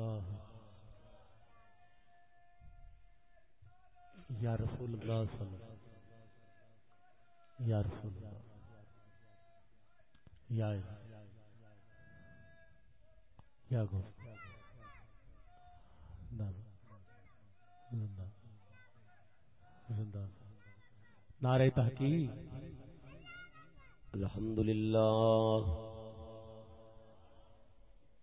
اللہ۔ یا رسول اللہ صلی اللہ یا رسول اللہ۔ یا یا گو زندہ۔ زندہ۔ نعرہ تحقیق۔ الحمد للہ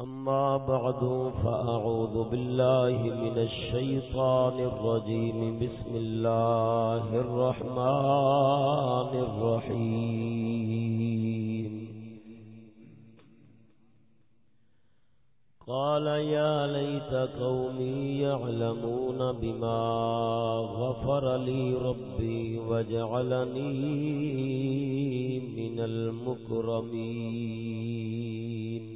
أما بعد فأعوذ بالله من الشيطان الرجيم. بسم الله الرحمن الرحيم. قال يا ليت قومي يعلمون بما غفر لي ربي وجعلني من المكرمين.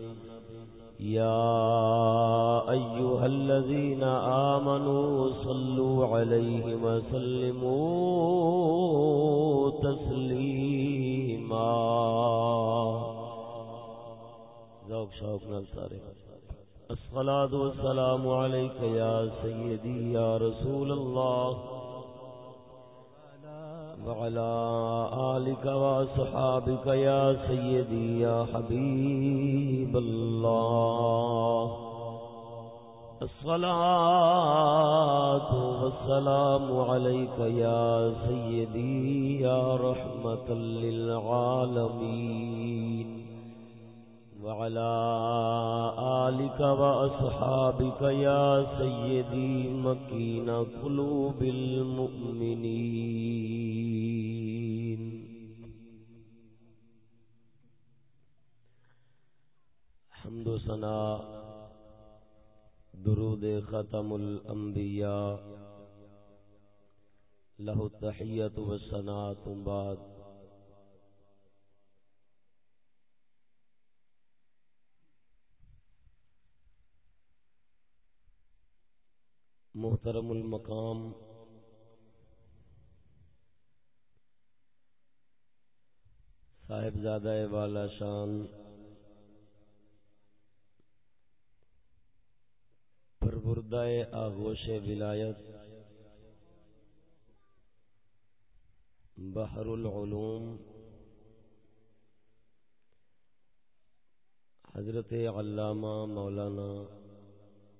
يا أيها الذين آمنوا صلوا عليه وسلموا تسليما. ذوق شوق نلسارے الصلاة والسلام عليك يا سيدي يا رسول الله. وعلى آلك وصحابك يا سيدي يا حبيب الله. الصلاة والسلام عليك يا سيدي يا رحمة للعالمين. وعلى آلك وأصحابك يا سيدي مكين قلوب المؤمنين. حمد و سنا درود ختم الانبیاء له التحیت و سنات بعد. محترم المقام صاحب زادہ والا شان پروردہ آغوش ولایت بحر العلوم حضرت علامہ مولانا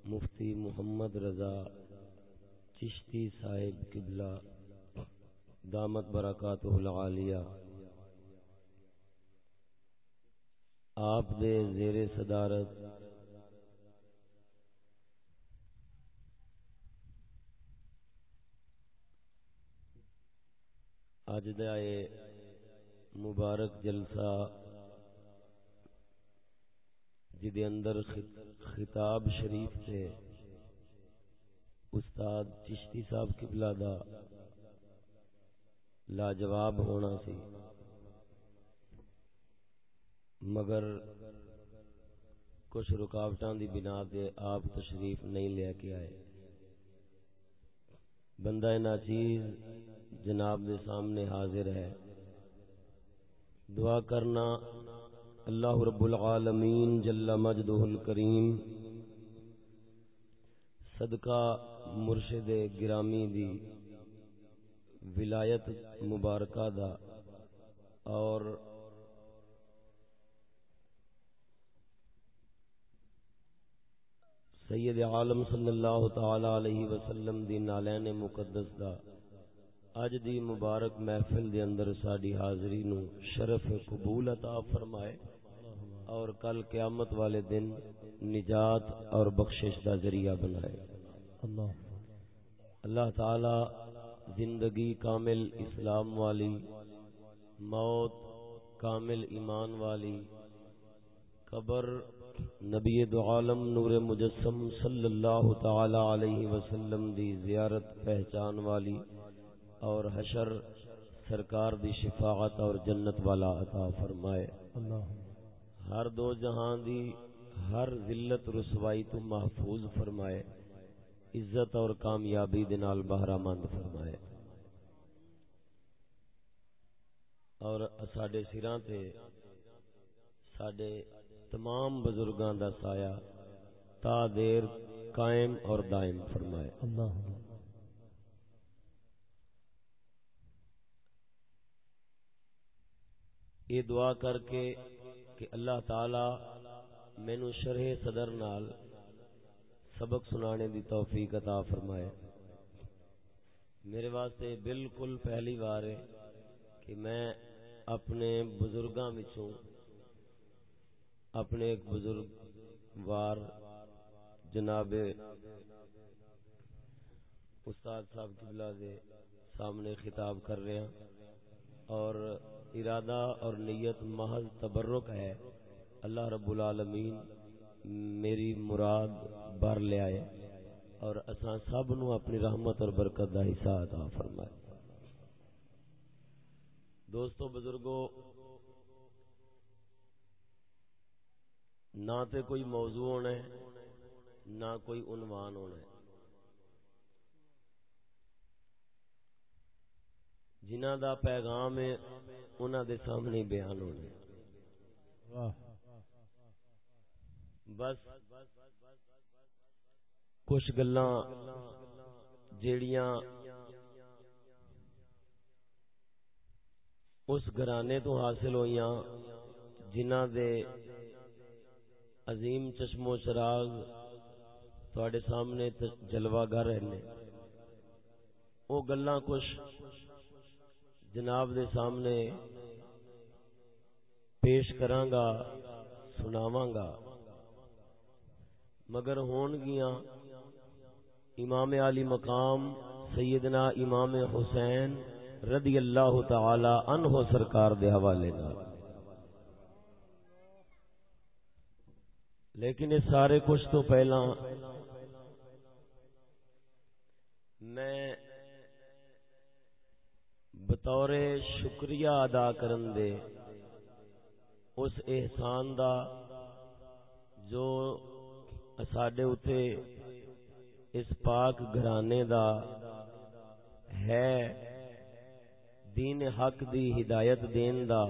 مفتی محمد رضا چشتی صاحب قبلہ، دامت برکات العالیہ۔ آپ دے زیر صدارت اج دے مبارک جلسہ، جدے اندر خطاب شریف سے استاد چشتی صاحب قبلہ دا لاجواب ہونا سی۔ مگر کچھ رکاوٹاں دی بنا تے آپ تشریف نہیں لے کے آئے۔ بندہ ناچیز جناب دے سامنے حاضر ہے۔ دعا کرنا اللہ رب العالمین جل مجدہ الکریم۔ صدقہ مرشد گرامی دی ولایت مبارکہ دا اور سید عالم صلی اللہ تعالی علیہ وسلم دی نالین مقدس دا اج دی مبارک محفل دے اندر ساڈی حاضری نو شرف قبول عطا فرمائے اور کل قیامت والے دن نجات اور بخشش دا ذریعہ بنائے۔ اللہ۔ اللہ تعالی زندگی کامل اسلام والی موت کامل ایمان والی قبر نبی دو عالم نور مجسم صلی اللہ تعالی علیہ وسلم دی زیارت پہچان والی اور حشر سرکار دی شفاعت اور جنت والا عطا فرمائے۔ ہر دو جہاں دی ہر ذلت رسوائی تو محفوظ فرمائے۔ عزت اور کامیابی دے نال بہرہ مند فرمائے۔ اور ساڈے سراں تے ساڈے تمام بزرگاں دا سایہ تا دیر قائم اور دائم فرمائے۔ اللہ۔ یہ دعا کر کے کہ اللہ تعالی مینو شرح صدر نال سبق سنانے دی توفیق عطا فرمائے۔ میرے واسطے بالکل پہلی بار ہے کہ میں اپنے بزرگاں وچوں، اپنے ایک بزرگ وار جناب استاد صاحب قبلہ دے سامنے خطاب کر رہے ہیں۔ اور ارادہ اور نیت محض تبرک ہے۔ اللہ رب العالمین میری مراد بر لے آئے اور اساں سب نو اپنی رحمت اور برکت دا حصہ عطا فرمائے۔ دوستو، بزرگو، نہ تے کوئی موضوع ہونا ہے، نہ کوئی عنوان ہونا ہے۔ جنہ دا پیغام ہے، انہاں دے سامنے بیان ہونا ہے۔ واہ۔ بس کچھ گلاں جیڑیاں اس گھرانے تو حاصل ہوئیاں جنہ دے عظیم چشم و چراغ تواڈے سامنے جلوہ گر رہنے۔ وہ گلاں کچھ جناب دے سامنے پیش کراں گا، سناواں گا۔ مگر ہون گیاں۔ امام علی مقام سیدنا امام حسین رضی اللہ تعالی عنہ سرکار دے حوالے نال۔ لیکن یہ سارے کچھ تو پہلا میں بطور شکریہ ادا کرن دے اس احسان دا جو ساڈے اتے اس پاک گھرانے دا ہے دین حق دی ہدایت دین دا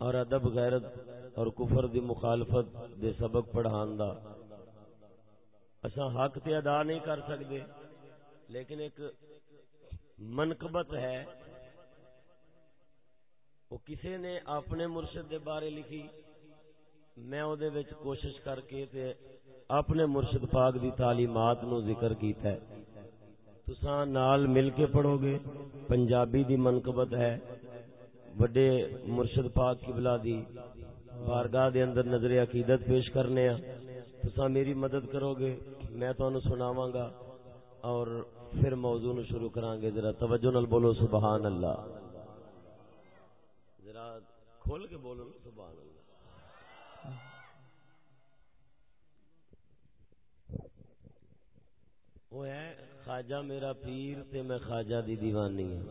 اور ادب غیرت اور کفر دی مخالفت دے سبق پڑھان دا اساں حق تے ادا نہیں کر سکدے لیکن ایک منقبت ہے وہ کسی نے اپنے مرشد دے بارے لکھی میں او دے وچ کوشش کر کے تے اپنے مرشد پاک دی تعلیمات نو ذکر کیتا ہے۔ تساں نال مل کے پڑھو گے۔ پنجابی دی منقبت ہے۔ وڈے مرشد پاک قبلہ دی بارگاہ دے اندر نظر عقیدت پیش کرنے ہیں تساں میری مدد کرو گے۔ میں تانوں سناواں گا اور پھر موضوع نو شروع کران گے۔ ذرا توجہ نال بولو سبحان اللہ۔ ذرا کھول کے بولو سبحان اللہ۔ وہ ہے، خواجہ میرا پیر تے میں خواجہ دی دیوانی ہوں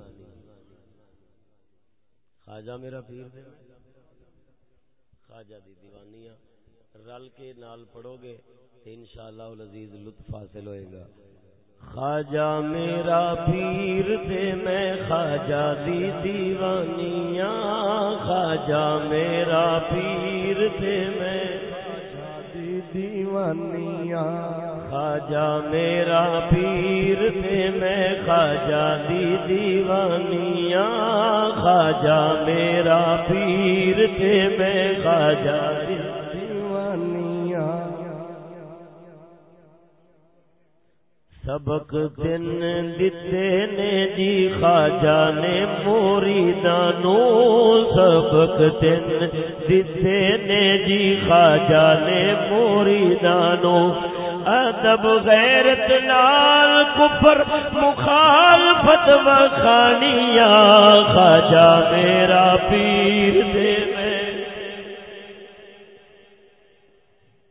خواجہ میرا پیر تے میں خواجہ دی دیوانی ہوں رل کے نال پڑھو گے تے انشاءاللہ العزیز لطف حاصل ہوئے گا۔ خواجہ میرا پیر تے میں خواجہ دی دیوانیاں خواجہ میرا پیر تے میں خواجہ دی دیوانیاں خواجہ، میرا پیر تے میں خواجہ دی دیوانیاں۔ خواجہ، میرا پیر تے میں خواجہ دی دیوانیاں۔ سبق دن دیتے نے جی خواجہ نے موری دانو سبق دن دیتے نے جی خواجہ نے موری دانو ادب، غیرت، نال، کفر مخالفت بخانیاں خواجہ، میرا پیر دے میں۔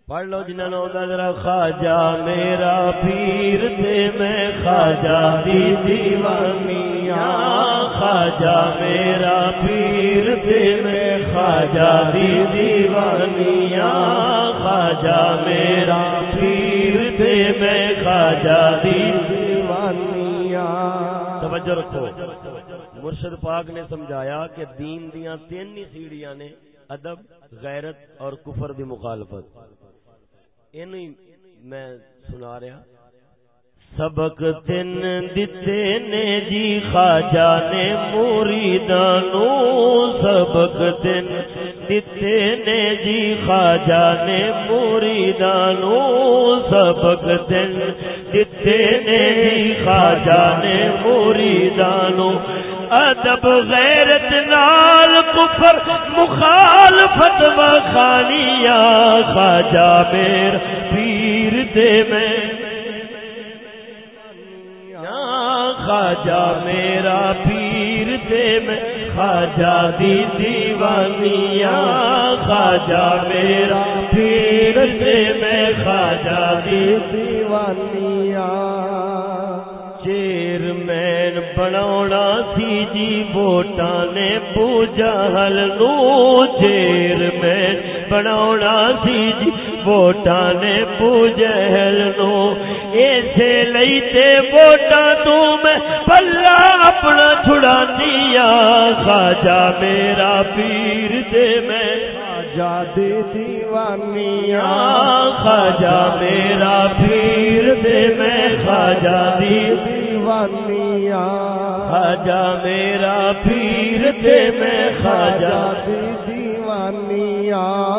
پڑھ لو جنہوں نے ذرا، خواجہ، میرا پیر تے میں، خواجہ، دی دیوانیاں۔ خواجہ میرا پیر تے خواجہ دی دیوانیاں، خواجہ میرا پیر تے میں خواجہ دی دیوانیاں۔ توجہ رکھو۔ مرشد پاک نے سمجھایا کہ دین دیاں تین ہی سیڑھیاں نے، ادب، غیرت اور کفر دی مخالفت۔ اینی میں سنا رہا۔ سبق تین دیتے نے جی خواجہ نے مریدانو سبق تین دیتے نے جی خواجہ نے مریدانو سبق تین دیتے نے جی خواجہ نے مریدانو ادب غیرت نال کفر مخالفت بخانیاں خواجہ میر پیر دے میں خواجہ میرا پیر دے میں، خواجہ دی دیوانیاں، خواجہ میرا پیر دے میں، خواجہ دی دیوانیاں۔ چیئرمین بناونا سی جی ووٹاں نے پوجا ہل نو چیئرمین بناونا سی جی ووٹاں نے پوجا ہل نو۔ ایسے لئی تے ووٹاں تو میں پلا اپنا چھڑانیا خواجہ میرا پیر دے میں خواجہ دی دیوانیاں۔ خواجہ میرا پیر دے میں خواجہ دی دیوانیاں خواجہ میرا پیر دے میں خواجہ۔ دی دیوانیاں۔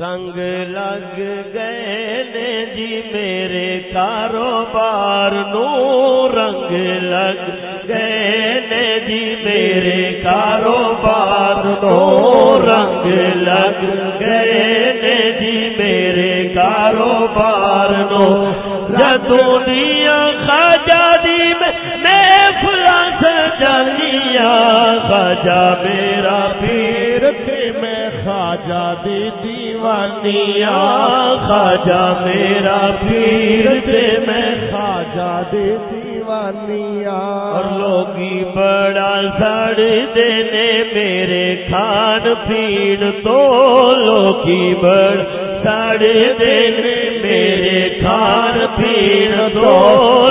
رنگ لگ گئے نے جی میرے کاروبار نو۔ رنگ لگ گئے نے جی میرے کاروبار نو۔ رنگ لگ گئے نے جی میرے کاروبار نو۔ جدونیا خواجہ میں محفل سجانیا خواجہ میرا پیر تھے، میں خواجہ دی دیوانیاں۔ خواجہ میرا پیر تھے، میں خواجہ دی دیوانیاں۔ اور لوگی بڑا سڑ دینے، میرے کھان پین تو لوگی بڑا سڑ دینے میرے کھان پین تو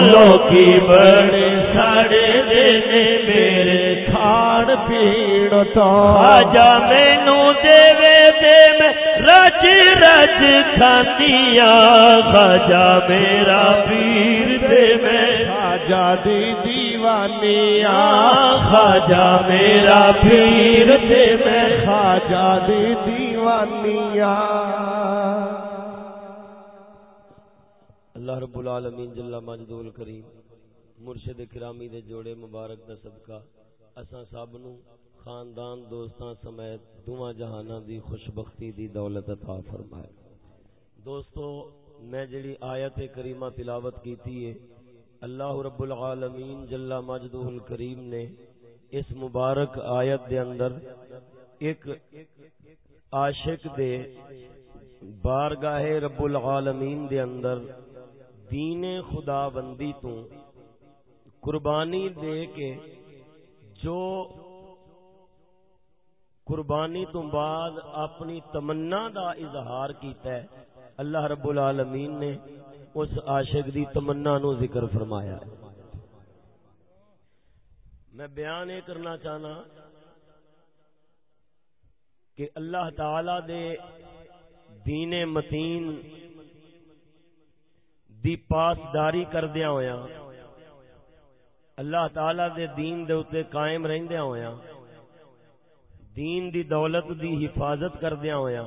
لوگی بڑے سڑ دینے میرے کھان پین تو آجا مینو دے دے میں رج رج کھانیا خاجا میرا پیر دے میں خواجہ دی دیوانیاں۔ خاجا میرا پیر دے میں خواجہ دی دیوانیاں۔ اللہ رب العالمین جل مجدول کریم، مرشد کرامی دے جوڑے مبارک دا صدقہ، اساں سب نو خاندان دوستاں سمیت دوواں جہاناں دی خوشبختی دی دولت عطا فرمائے۔ دوستو، میں جڑی آیت کریمہ تلاوت کیتی ہے، اللہ رب العالمین جل مجدہ الکریم نے اس مبارک آیت دے اندر ایک عاشق دے بارگاہ رب العالمین دے اندر دین خدا بندی تو قربانی دے کے جو قربانی تو بعد اپنی تمنا دا اظہار کیتا ہے، اللہ رب العالمین نے اس عاشق دی تمنا نو ذکر فرمایا ہے۔ میں بیان یہ کرنا چاہنا کہ اللہ تعالی دے دین متین دی پاسداری کردیا ہویا اللہ تعالی دے دین دے اتے قائم رہندیا ہویا دین دی دولت دی حفاظت کردیا ہویا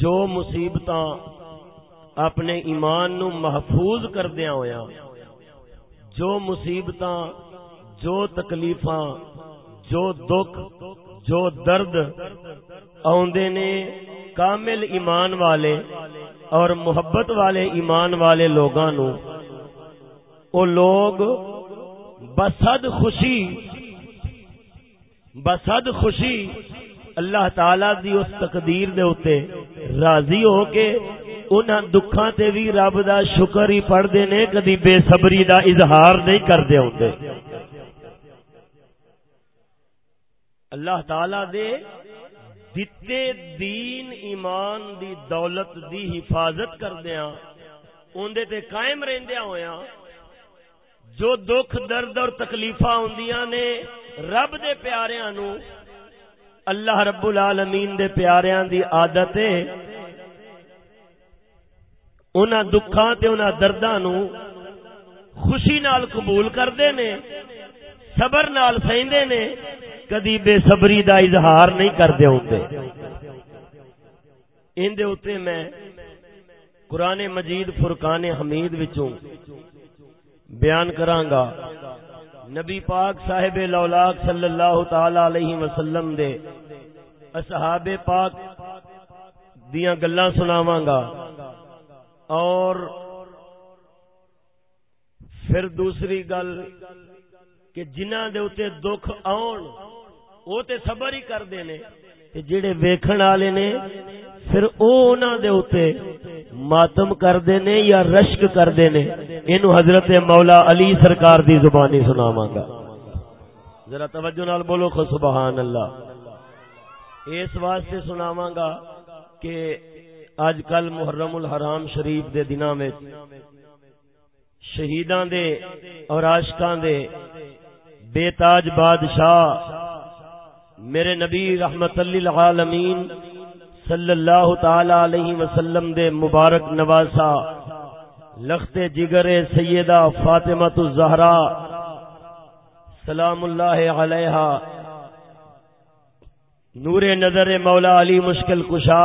جو مصیبت اپنے ایمان نو محفوظ کردیا ہویا جو مصیبت جو تکلیفاں، جو دکھ، جو درد آدھے نے کامل ایمان والے اور محبت والے ایمان والے لوگاں نو، او لوگ بسد خوشی بسد خوشی اللہ تعالی دی اس تقدیر دے اتے راضی ہو کے انہاں دکھاں تے بھی رب دا شکر ہی پڑھدے نے، کدی بے صبری دا اظہار نہیں کردے ہوندے اللہ تعالی دے دتے دین ایمان دی دولت دی حفاظت کردیا اندے تے قائم رہندیا ہویا جو دکھ، درد اور تکلیفاں ہوندیاں نے رب دے پیاریاں نو، اللہ رب العالمین دے پیاریاں دی عادت ہے۔ انہاں دکھاں تے انہاں درداں نو خوشی نال قبول کردے نے، صبر نال سہندے نے۔ کدی بے صبری دا اظہار نہیں کرتے ہوتے اندے اتے میں قرآن مجید فرقان حمید وچوں بیان کرانگا نبی پاک صاحب لولاک صلی اللہ تعالی علیہ وسلم دے اصحاب پاک دیاں گلاں سناواں گا اور پھر دوسری گل کہ جنہ دے اتے دکھ آن وہ تے صبر ہی کرتے نے تے جڑے ویکھن والے نے، پھر او انہاں دے اوتے ماتم کردے نے یا رشک کردے نے اینو حضرت مولا علی سرکار دی زبانی سناواں گا۔ ذرا توجہ نال بولو خو سبحان اللہ۔ اس واسطے سناواں گا کہ اج کل محرم الحرام شریف دے دناں وچ شہیداں دے اور عاشقاں دے بے تاج بادشاہ میرے نبی رحمت للعالمین صلی اللہ تعالی علیہ وسلم دے مبارک نواسا لخت جگر سیدہ فاطمہ الزہرا سلام اللہ علیہ نور نظر مولا علی مشکل کشا،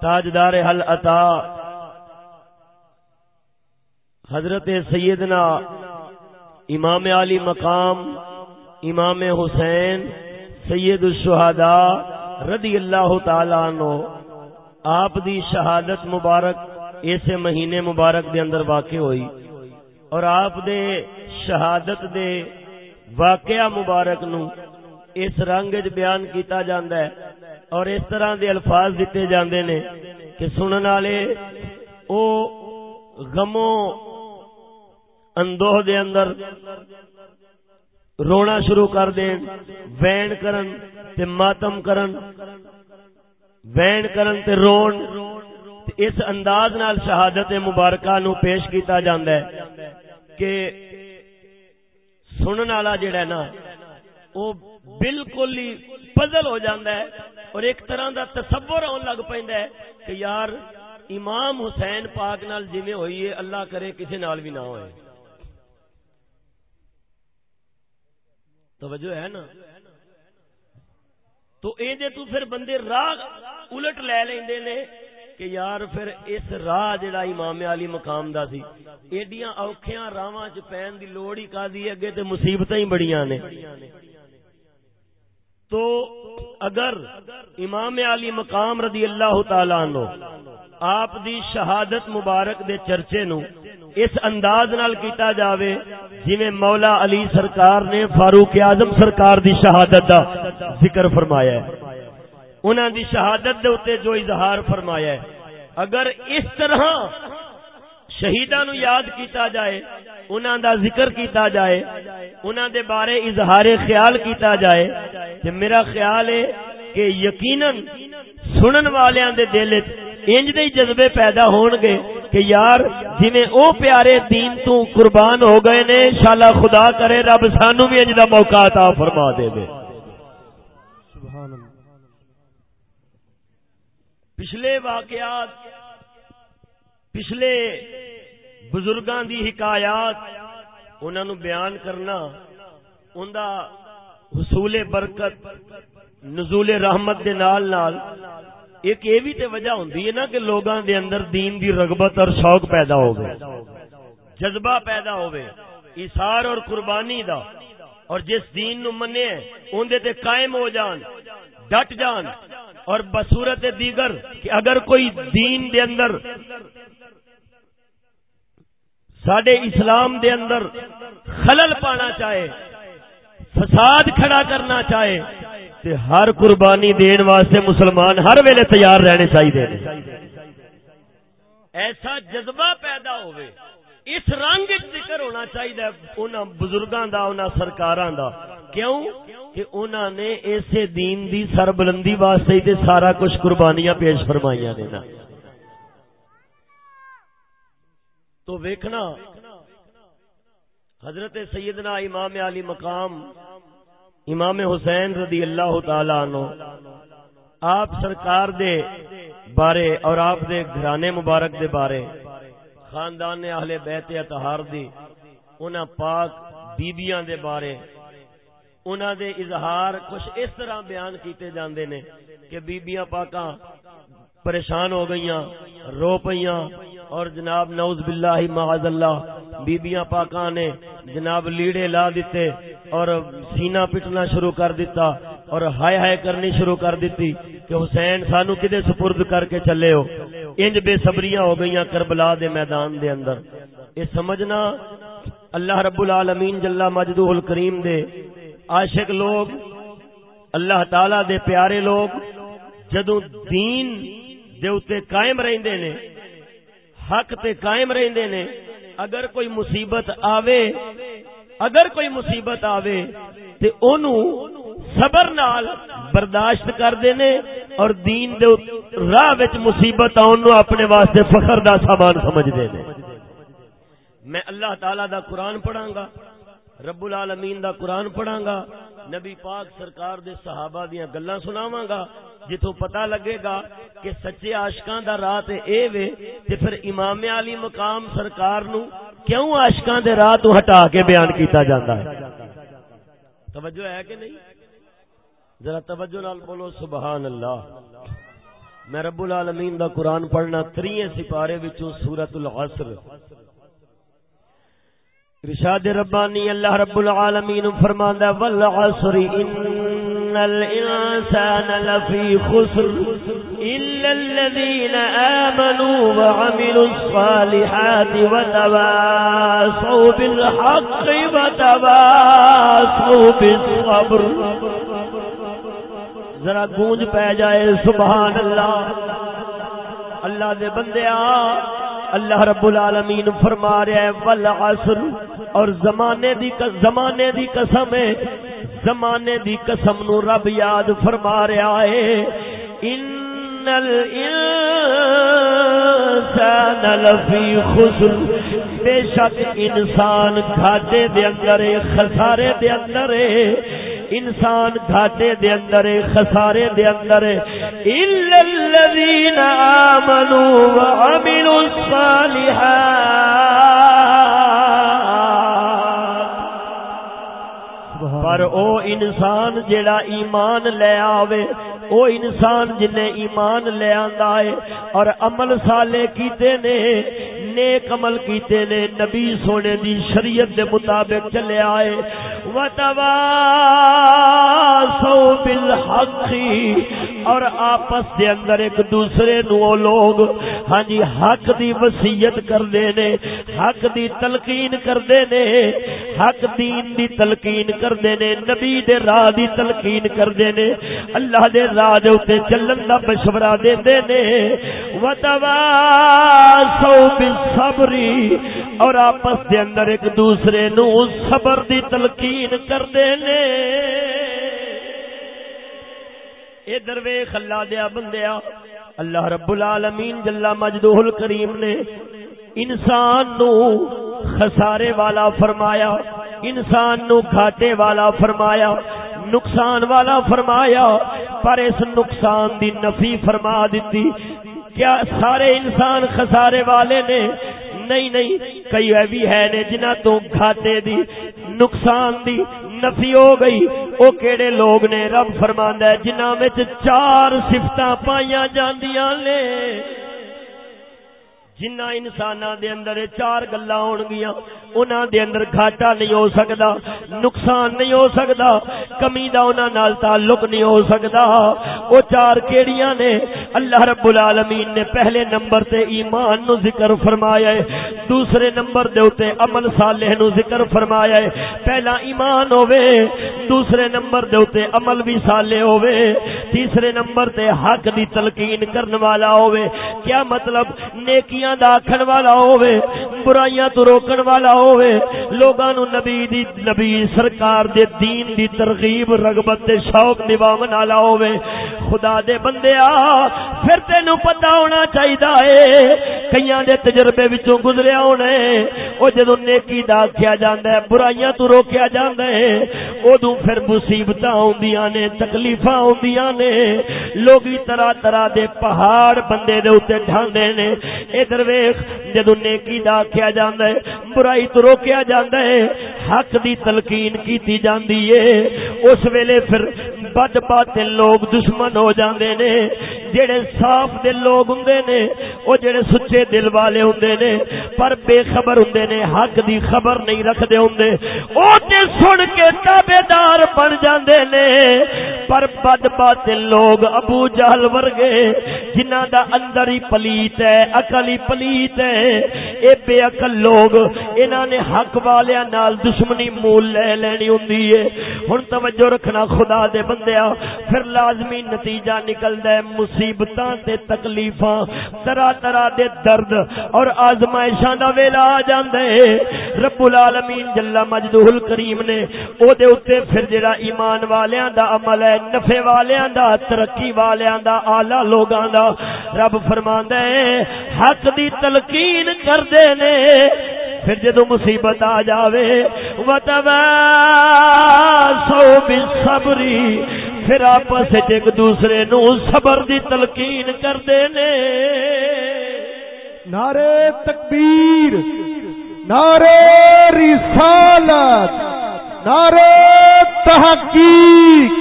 تاجدار حل عطا، حضرت سیدنا امام علی مقام، امام حسین سید الشہداء رضی اللہ تعالی عنہ، آپ دی شہادت مبارک ایسے مہینے مبارک دے اندر واقع ہوئی اور آپ دے شہادت دے واقعہ مبارک نو اس رنگ بیان کیتا جاندا ہے اور اس طرح دے الفاظ دیتے جاندے نے کہ سنن والے او غموں اندوہ دے اندر رونا شروع کر دین، وین کرن تے ماتم کرن، وین کرن تے رون، تے اس انداز نال شہادت مبارکہ نو پیش کیتا جاندا ہے کہ سنن والا جڑا ہے نا او بالکل ہی پزل ہو جاندا ہے اور ایک طرح دا تصور ہون لگ پیندا ہے کہ یار، امام حسین پاک نال جویں ہوئی ہے، اللہ کرے کسی نال بھی نہ ہوئے۔ توجہ ہے نا؟ تو اے دے تو پھر بندے راہ الٹ لے لیندے نے کہ یار پھر اس راہ جڑا امام علی مقام دا سی، ایڈیاں اوکھیاں راواں چ پین دی لوڑ ہی کا دی اگے تے مصیبتاں ہی بڑیاں نے۔ تو اگر امام علی مقام رضی اللہ تعالی عنہ آپ دی شہادت مبارک دے چرچے نو اس انداز نال کیتا جاوے جویں مولا علی سرکار نے فاروق اعظم سرکار دی شہادت دا ذکر فرمایا ہے۔ انہاں دی شہادت دے اوتے جو اظہار فرمایا ہے۔ اگر اس طرح شہیداں نو یاد کیتا جائے، انہاں دا ذکر کیتا جائے، انہاں دے بارے اظہار خیال کیتا جائے، تے میرا خیال ہے کہ یقیناً سنن والیاں دے دل وچ انج دے جذبے پیدا ہون گے کہ یار جویں او پیارے دین تو قربان ہو گئے نے، انشاءاللہ خدا کرے رب سانو بھی انج دا موقع عطا فرما دے دے۔ سبحان اللہ پچھلے واقعات، پچھلے بزرگاں دی حکایات، انہاں نو بیان کرنا اوندا حصول برکت، نزول رحمت دے نال نال ایک یہ بھی تے وجہ ہوندی ہے نا کہ لوگاں دے اندر دین دی رغبت اور شوق پیدا ہوگے جذبہ پیدا ہوگے ایثار اور قربانی دا۔ اور جس دین نو منے اون دے تے قائم ہو جان، ڈٹ جان۔ اور بصورت دیگر کہ اگر کوئی دین دے اندر سڈے اسلام دے اندر خلل پانا چاہے، فساد کھڑا کرنا چاہے تے ہر قربانی دین واسطے مسلمان ہر ویلے تیار رہنے چاہیے ایسا جذبہ پیدا ہوئے، اس رنگ ذکر ہونا چاہیے انہاں بزرگاں دا، انہاں سرکاراں دا۔ کیوں؟ کہ انہاں نے ایسے دین دی سربلندی واسطے تے سارا کچھ قربانیاں پیش فرمائیاں نے نا۔ تو ویکھنا، حضرت سیدنا امام علی مقام امام حسین رضی اللہ تعالی عنہ، آپ سرکار دے بارے اور آپ دے گھرانے مبارک دے بارے، خاندان اہل بیت اطہار دی انہاں پاک بیبیاں دے بارے، انہاں دے اظہار کچھ اس طرح بیان کیتے جاندے نے کہ بیبیاں پاکاں پریشان ہو گئیاں، رو پئیاں اور جناب نوز باللہ معاذ اللہ، بیبیاں پاکاں نے جناب لیڑے لا دیتے اور سینہ پٹنا شروع کر دیتا اور ہائے ہائے کرنی شروع کر دیتی کہ حسین سانو کدے سپرد کر کے چلے ہو؟ انج بے صبریاں ہو گئیاں کربلا دے میدان دے اندر۔ یہ سمجھنا اللہ رب العالمین جل مجدہ الکریم دے عاشق لوگ، اللہ تعالی دے پیارے لوگ جدوں دین دے اوتے قائم رہندے نے، حق تے قائم رہندے نے، اگر کوئی مصیبت آوے اگر کوئی مصیبت آوے تے اونوں صبر نال برداشت کر دینے اور دین دے راہ وچ مصیبت آن نو اپنے واسطے فخر دا سامان سمجھ دے نے میں اللہ تعالی دا قرآن پڑھاں گا رب العالمین دا قرآن پڑھاں گا نبی پاک سرکار دے صحابہ دیاں گلاں سناواں گا جتوں پتہ لگے گا کہ سچے عاشقاں دا راہ تے اے وے تے پھر امام علی مقام سرکار نو کیوں عاشقاں دے راہ تو ہٹا کے بیان کیتا جاندا ہے؟ توجہ ہے کہ نہیں؟ ذرا توجہ نال بولو سبحان اللہ میں رب العالمین دا قرآن پڑھنا تریے سپارے وچوں سورۃ العصر۔ رشاد ربانی، اللہ رب العالمین فرماندا ہے، والعصر ان الانسان لفی خسر۔ الا الذين امنوا وعملوا الصالحات وتواصوا بالحق وتواصوا بالصبر. ذرا گونج پہ جائے، سبحان اللہ. اللہ دے بندے اللہ رب العالمین فرما رہا ہے والعصر. اور زمانے دی زمانے دی قسم ہے، زمانے دی قسم نو رب یاد فرما رہا ہے. ان الانسان لفی خسر۔ بے شک انسان گھاٹے دے اندر خسارے دے اندر ہے۔ انسان گھاٹے دے اندر خسارے دے اندر الا الذين امنوا وعملوا الصالحات۔ پر او انسان جڑا ایمان لے آوے، او انسان جن ایمان لے آندا ہے۔ اور عمل صالح کیتے نے، نیک عمل کیتے نے، نبی سونے دی شریعت دے مطابق چلے آئے۔ وتواصوا بالحق اور آپس دے اندر ایک دوسرے نو لوگ ہاں جی حق دی وصیت کردے نے، حق دی تلقین کردے نے، حق دین دی تلقین کردے نے، نبی دے راہ دی تلقین کردے نے، اللہ دے راہ دے اوتے چلن دا مشورہ دیندے نے۔ وتواصوا بالصبر، اور آپس دے اندر ایک دوسرے نو صبر دی تلقین کردے نے۔ اے درویخ اللہ دیا بندیا اللہ رب العالمین جلا مجدوہ الکریم نے انسان نو خسارے والا فرمایا، انسان نو گھاٹے والا فرمایا، نقصان والا فرمایا، پر اس نقصان دی نفی فرما دیتی۔ کیا سارے انسان خسارے والے نے؟ نہیں نہیں کئی بھی ہے نے جنہ تو گھاٹے دی، نقصان دی نفی ہو گئی۔ او کیڑے لوگ نے رب فرماندا ہے، جنہاں وچ چار صفتاں پائیاں جاندیاں نے۔ جنہ انساناں دے اندر چار گلاں ہون گیاں انہاں دے اندر گھاٹا نہیں ہو سکدا، نقصان نہیں ہو سکدا، کمی دا انہاں نال تعلق نہیں ہو سکدا۔ او چار کیڑیاں نے اللہ رب العالمین نے پہلے نمبر تے ایمان نو ذکر فرمایا ہے، دوسرے نمبر دے اوتے عمل صالح نو ذکر فرمایا ہے۔ پہلا ایمان ہوے دوسرے نمبر دے اوتے عمل بھی صالح ہوے تیسرے نمبر تے حق دی تلقین کرن والا ہوے کیا مطلب؟ نیکیاں نیکیاں دا آکھن والا ہووے، برائیاں تو روکن والا ہووے لوگاں نو نبی دی نبی سرکار دے دین دی ترغیب، رغبت تے شوق نواون والا ہووے خدا دے بندیا پھر تینو پتہ ہونا چاہیدا اے۔ کئیاں دے تجربے وچوں گزریا ہونا اے۔ او جدوں نیکی دا کیا جاندا ہے برائیاں تو روکیا جاندا ہے اودوں پھر مصیبتاں اوندیاں نے، تکلیفاں اوندیاں نے۔ لوگی طرح طرح دے پہاڑ بندے دے اوتے ڈھاندے نے۔ ادھر ویخ جدو نیکی دا کیا جاندا ہے برائی وقت روکیا جاندا ہے، حق دی تلقین کیتی جاندی ہے۔ اس ویلے پھر بد باطل لوگ دشمن ہو جاندے نے۔ جڑے صاف دل لوگ ہوندے نے، او جڑے سچے دل والے ہوندے نے، پر بے خبر ہوندے نے، حق دی خبر نہیں رکھدے ہوندے او تے سن کے تابعدار بن جاندے نے، پر بد باطل لوگ ابو جہل ورگے، جنہاں دا اندر ہی پلیت ہے، عقل ہی پلیت ہے۔ اے بے عقل لوگ، انہاں نے حق والیاں نال دشمنی مول لے لینی ہوندی ہے۔ ہن توجہ رکھنا خدا دے بندیا پھر لازمی نتیجہ نکلدا ہے مصیبتاں تے تکلیفاں، طرح طرح دے درد اور آزمائشاں دا ویلا آ جاندا ہے رب العالمین جل مجدہ الکریم نے او دے اوتے پھر جڑا ایمان والیاں دا عمل ہے، نفع والیاں دا، ترقی والیاں دا، اعلی لوگاں دا، رب فرماندا ہے حق دی تلقین کر دے نے۔ پھر جدو مصیبت آ جاوے وتوا سو بھی پھر آپس ایک دوسرے نو صبر دی تلقین کر دے نے۔ نعرے تکبیر نعرے رسالت نعرے تحقیق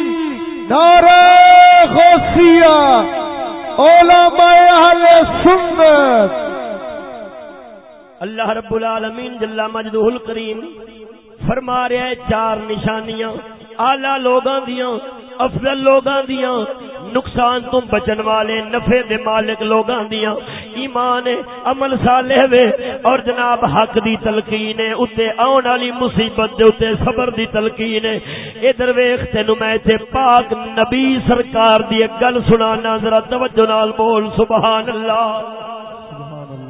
نعرے غوثیہ علماء اہل سنت۔ اللہ رب العالمین جل مجدہ الکریم فرما رہا ہے چار نشانیاں آلہ لوگاں دیاں۔ افضل لوگاں دیاں، نقصان تو بچن والے نفع دے مالک لوگاں دیاں۔ ایمان عمل صالح وے۔ اور جناب، حق دی تلقین ہے اوتے اون والی مصیبت دے اوتے صبر دی تلقین ہے۔ ادھر ویکھ تینو میں تے پاک نبی سرکار دی ایک گل سنانا، ذرا توجہ نال بول، سبحان اللہ۔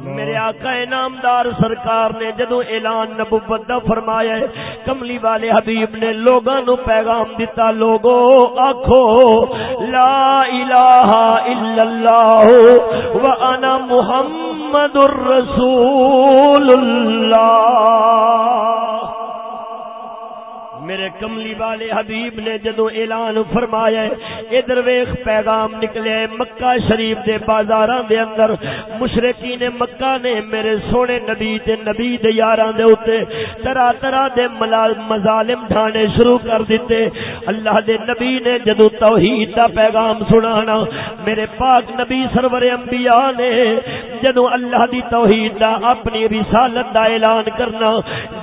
میرے آقا نامدار سرکار نے جدو اعلان نبوت دا فرمایا ہے، کملی والے حبیب نے لوگاں نو پیغام دیتا لوگو آکھو، لا الہ الا اللہ وانا محمد الرسول اللہ۔ میرے کملی والے حبیب نے جدو اعلان فرمایا ادھر ویخ پیغام نکلے مکہ شریف دے بازاراں دے اندر۔ مشرقین مکہ نے میرے سونے نبی تے نبی دے یاراں دے اوتے طرح طرح دے مظالم ڈھانے شروع کر دیتے۔ اللہ دے نبی نے جدو توحید دا پیغام سنانا، میرے پاک نبی سرور انبیاء نے جدو اللہ دی توحید دا اپنی رسالت دا اعلان کرنا،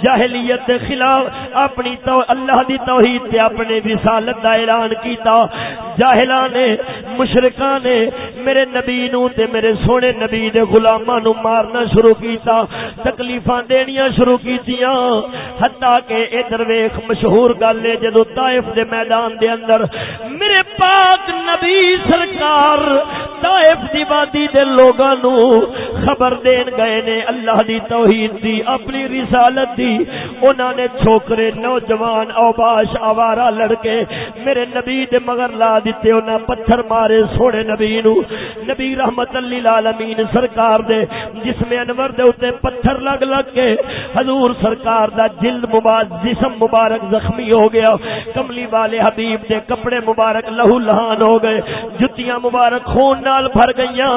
جاہلیت دے خلاف اپنی تو اللہ دی توحید تے اپنے رسالت دا اعلان کیتا۔ جاہلاں نے مشرکاں نے میرے نبی نو تے میرے سونے نبی دے غلاماں نو مارنا شروع کیتا۔ تکلیفاں دینیاں شروع کیتیاں۔ حتا کہ ادھر ویکھ، مشہور گل ہے، جدو طائف دے میدان دے اندر میرے پاک نبی سرکار طائف دی وادی دے لوگاں نو خبر دین گئے نے، اللہ دی توحید دی، اپنی رسالت دی۔ انہوں نے چھوکرے، نوجوان اوباش آوارا لڑکے، میرے نبی دے مگر لا دیتے انہاں پتھر مارے سونے نبی نو۔ نبی رحمت اللہ العالمین سرکار دے، جس میں انور دے اتے پتھر لگ لگ کے۔ حضور سرکار دا جلد مبارک، جسم مبارک زخمی ہو گیا۔ کملی والے حبیب دے کپڑے مبارک لہو لہان ہو گئے۔ جتیاں مبارک خون نال بھر گئیاں۔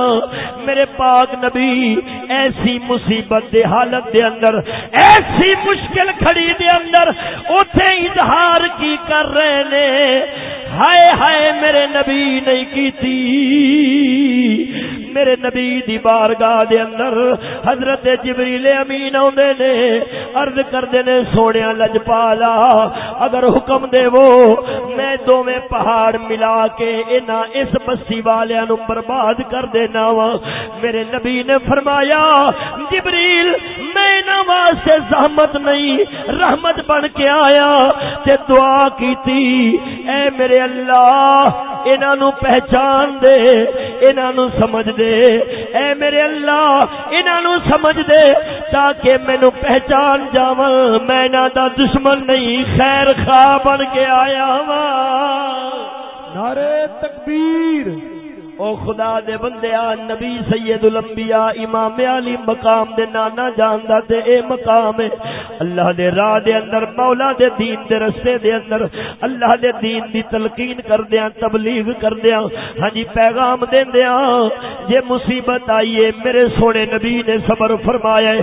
میرے پاک نبی، ایسی مصیبت دے حالت دے اندر، ایسی مشکل کھڑی دے اندر، اوتھے اظہار کی کر رہے نے۔ ہائے ہائے میرے نبی نہیں کی تھی۔ میرے نبی دی بارگاہ دے اندر حضرت جبریل امین اوندے نے، عرض کردے نے سونیا لجپالا اگر حکم دے وہ میں دوویں پہاڑ ملا کے انہاں اس بستی والیاں نو برباد کر دینا وا۔ میرے نبی نے فرمایا، جبریل، میں انہاں واسطے زحمت نہیں، رحمت بن کے آیا۔ تے دعا کیتی۔ اے میرے اللہ، انہاں نو پہچان دے، انہاں نو سمجھ دے۔ اے میرے اللہ، انہاں نو سمجھ دے تاکہ مینو پہچان جاواں۔ میں نہ دا دشمن نہیں، خیر خواہ بن کے آیا وا نعرہ تکبیر۔ او خدا دے بندیا نبی سید الانبیاء، امام علی مقام دے نانا جاندا تے اے مقام ہے۔ اللہ دے راہ دے اندر، مولا دے دین دے رستے دے اندر، اللہ دے دین دی تلقین کردیاں، تبلیغ کردیاں۔ ہاں جی پیغام دیندیاں۔ جے مصیبت آئی ہے، میرے سونے نبی نے صبر فرمایا ہے۔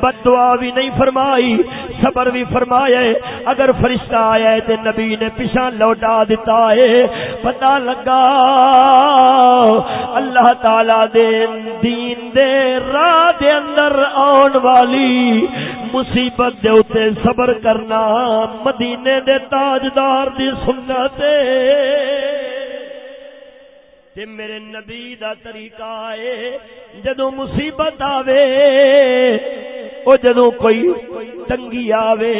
بد دعا بھی نہیں فرمائی، صبر بھی فرمایا ہے۔ اگر فرشتہ آیا ہے، تے نبی نے پیچھے لوٹا دیتا ہے۔ پتہ لگا۔ اللہ تعالی دے دین دے راہ دے اندر آن والی مصیبت دے اوتے صبر کرنا مدینے دے تاجدار دی سنت تے میرے نبی دا طریقہ ہے جدو مصیبت آوے، او جدو کوئی تنگی آوے،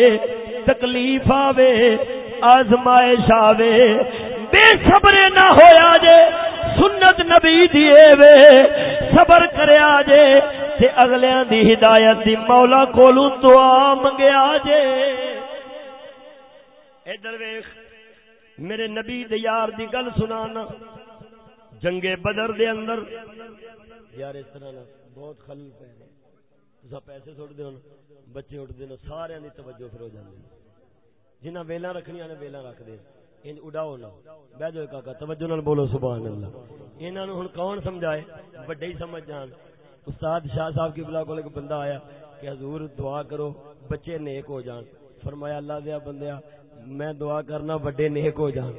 تکلیف آوے، آزمائش آوے بے صبرے نہ ہویا جے، سنت نبی دیے وے، صبر کریا جے، تے اگلیاں دی ہدایت دی مولا کولوں دعا منگیا جے۔ ادھر ویکھ، میرے نبی دے یار دی گل سنانا جنگے بدر دے اندر۔ یار، اس طرح نہ، بہت خلل پے تسا پیسے چھوڑ دے بچے اٹھ دے سارے دی توجہ پھر ہو جاندی۔ جنہ ویلاں رکھنیاں نے، ویلاں رکھ دے۔ ان اڈاؤ نہ۔ بہ جاؤ کاکا، توجہ نال بولو، سبحان اللہ۔ انہاں نو ہن کون سمجھائے؟ بڑے ہی سمجھ جان۔ استاد شاہ صاحب کی بلا کول ایک بندہ آیا کہ حضور دعا کرو، بچے نیک ہو جان۔ فرمایا، اللہ دیا بندیا، میں دعا کرنا، بڑے نیک ہو جان۔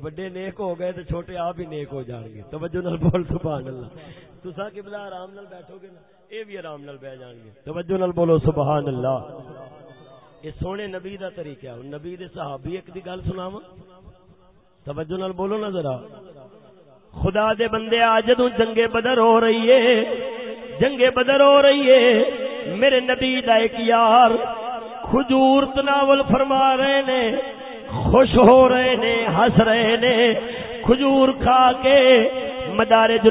بڑے نیک ہو گئے تو چھوٹے آپ ہی نیک ہو جان گے۔ توجہ نال بول، سبحان اللہ۔ تسا کہ بلا آرام نال بیٹھو گے نا، اے بھی آرام نال بہ جان گے۔ توجہ نال بولو، سبحان اللہ۔ یہ سونے نبی دا طریقہ ہے۔ نبی دے صحابی ایک دی گل سناواں۔ توجہ نال بولو نا ذرا۔ خدا دے بندے آ جدوں جنگ بدر ہو رہی ہے جنگ بدر ہو رہی ہے، میرے نبی دا ایک یار کھجور تناول فرما رہے نے، خوش ہو رہے نے ہس رہے نے، کھجور کھا کے مدارے جو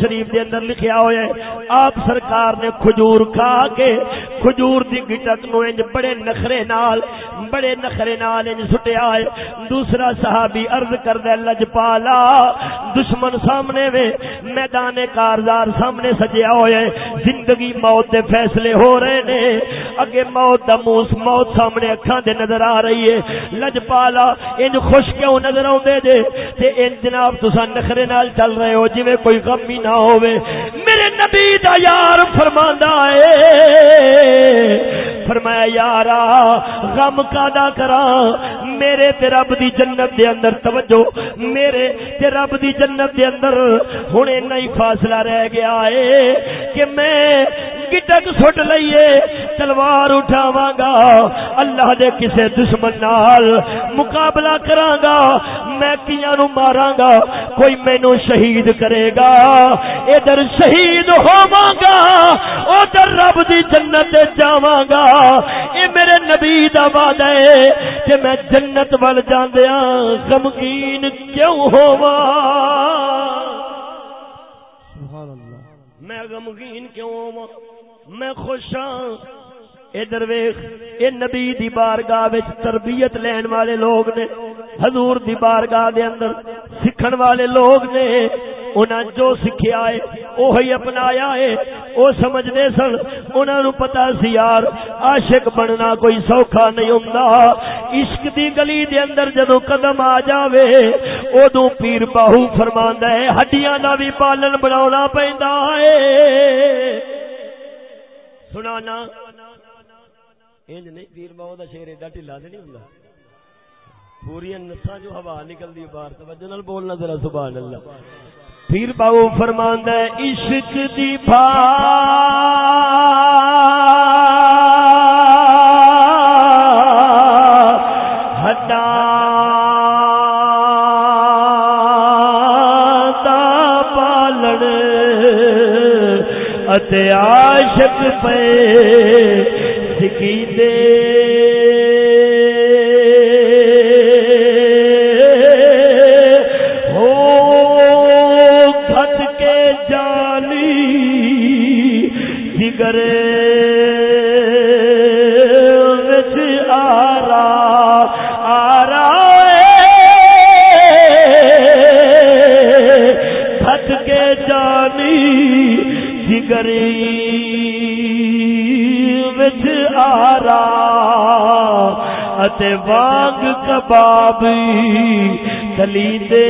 شریف دے اندر لکھیا ہویا ہے، آپ سرکار نے کھجور کھا کے، کھجور دی گٹک نو انج بڑے نخرے نال، بڑے نخرے نال انج سٹیا ہے۔ دوسرا صحابی عرض کردا ہے، لجپالا، دشمن سامنے وے، میدان کارزار سامنے سجیا ہویا ہے۔ زندگی موت دے فیصلے ہو رہے نے۔ اگے موت دا موس، موت سامنے اکھاں دے نظر آ رہی ہے۔ لجپالا، انج خوش کیوں نظر اوندے جے؟ تے ان جناب تساں نخرے نال چل رہے ہو جی کوئی غم ہی نہ ہوے میرے نبی دا یار فرماندا ہے۔ فرمایا، یارا، غم کا کرا میرے تے رب دی جنت دے اندر، توجہ، میرے تے رب دی جنت دے اندر ہن نہیں فاصلہ رہ گیا ہے کہ میں گٹک سٹ لئیے، تلوار اٹھاواں گا، اللہ دے کسے دشمن نال مقابلہ کراں گا، میں کیاں نو ماراں گا؟ کوئی مینوں شہید شہید کرے گا۔ ادھر شہید ہوواں گا، ادھر رب دی جنت جاواں گا۔ اے میرے نبی دا وعدہ ہے کہ میں جنت ول جاندیاں، غمگین کیوں ہوواں؟ سبحان اللہ۔ میں غمگین کیوں ہوں میں خوش ہاں۔ ادھر ویخ اے نبی دی بارگاہ وچ تربیت لین والے لوگ نے، حضور دی بارگاہ دے اندر سکھن والے لوگ نے، انہاں جو سکھیا ہے وہی اپنایا ہے وہ سمجھتے سن، انہاں نو پتہ سی یار، عاشق بننا کوئی سوکھا نہیں ہوندا۔ عشق دی گلی دے اندر جدوں قدم آ جاوے، اودوں پیر باہو فرماندا ہے، ہڈیاں دا بھی پالن بناونا پیندا ہے۔ سنانا انج نہیں، پیر باہو دا شیر ایڈا ٹھلا تے نہیں ہوندا۔ پوری نساں جو ہوا نکلدی باہر، توجہ نال بولنا ذرا، سبحان اللہ۔ پیر پھر باؤ فرماند عشق دی بھا ہٹا پالن۔ اتے عاشق پہ کی دے وانگ کباب دلی دے۔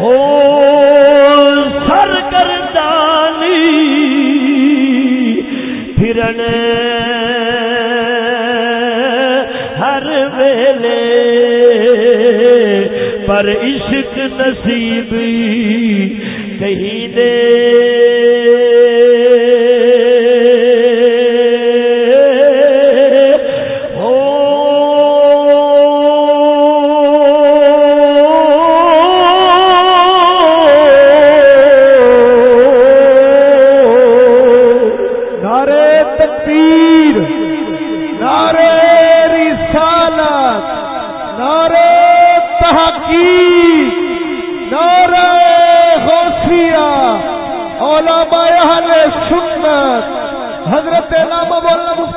ہو سر کردانی پھرن ہر ویلے پر عشق نصیب کہیں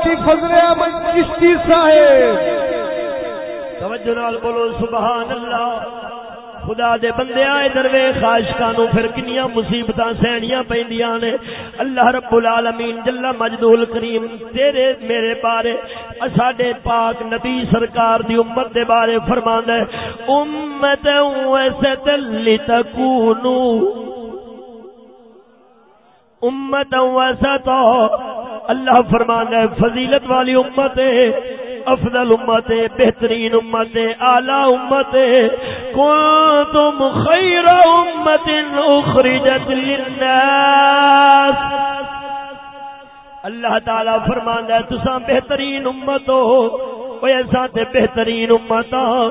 دے دے بندے، آئے دروے خاشکانو پھر کنیاں مصیبتاں سہنیاں پیندیاں نے۔ اللہ رب العالمین جل مجدول کریم، تیرے، میرے بارے اساڈے پاک نبی سرکار دی امت دے بارے فرماندا ہے، امت وسط لتکونو۔ امت وسط اللہ فرماندا ہے، فضیلت والی امت ہے، افضل امت بہترین امت اعلی امت کنتم خیر امت اخرجت للناس. اللہ تعالی فرماندا ہے، تساں بہترین امت ہو اوے اساں تے بہترین امت ہاں,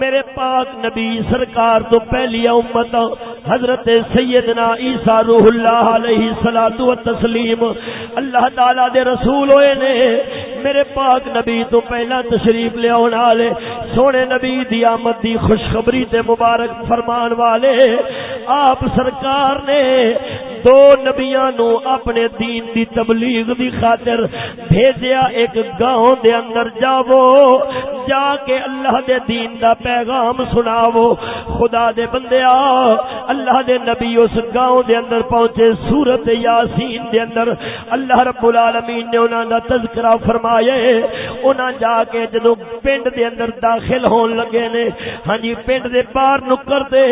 میرے پاک نبی سرکار تو پہلی امت حضرت سیدنا عیسیٰ روح اللہ علیہ الصلوۃ والتسلیم۔ اللہ تعالی دے رسول ہوئے نے۔ میرے پاک نبی تو پہلا تشریف لے لیا والے۔ سونے نبی دی آمد دی خوشخبری تے مبارک فرمان والے۔ آپ سرکار نے دو نبیاں نو اپنے دین دی تبلیغ دی خاطر بھیجیا ایک گاؤں دے اندر جاو جا کے اللہ دے دین دا پیغام سناو خدا دے بندیا، اللہ دے نبی اس گاؤں دے اندر پہنچے، سورت یاسین دے اندر۔ اللہ رب العالمین نے انہاں دا تذکرہ فرمایا انہاں جا کے جدو پنڈ دے اندر داخل ہون لگے نے ہاں جی پنڈ دے باہر نکر دے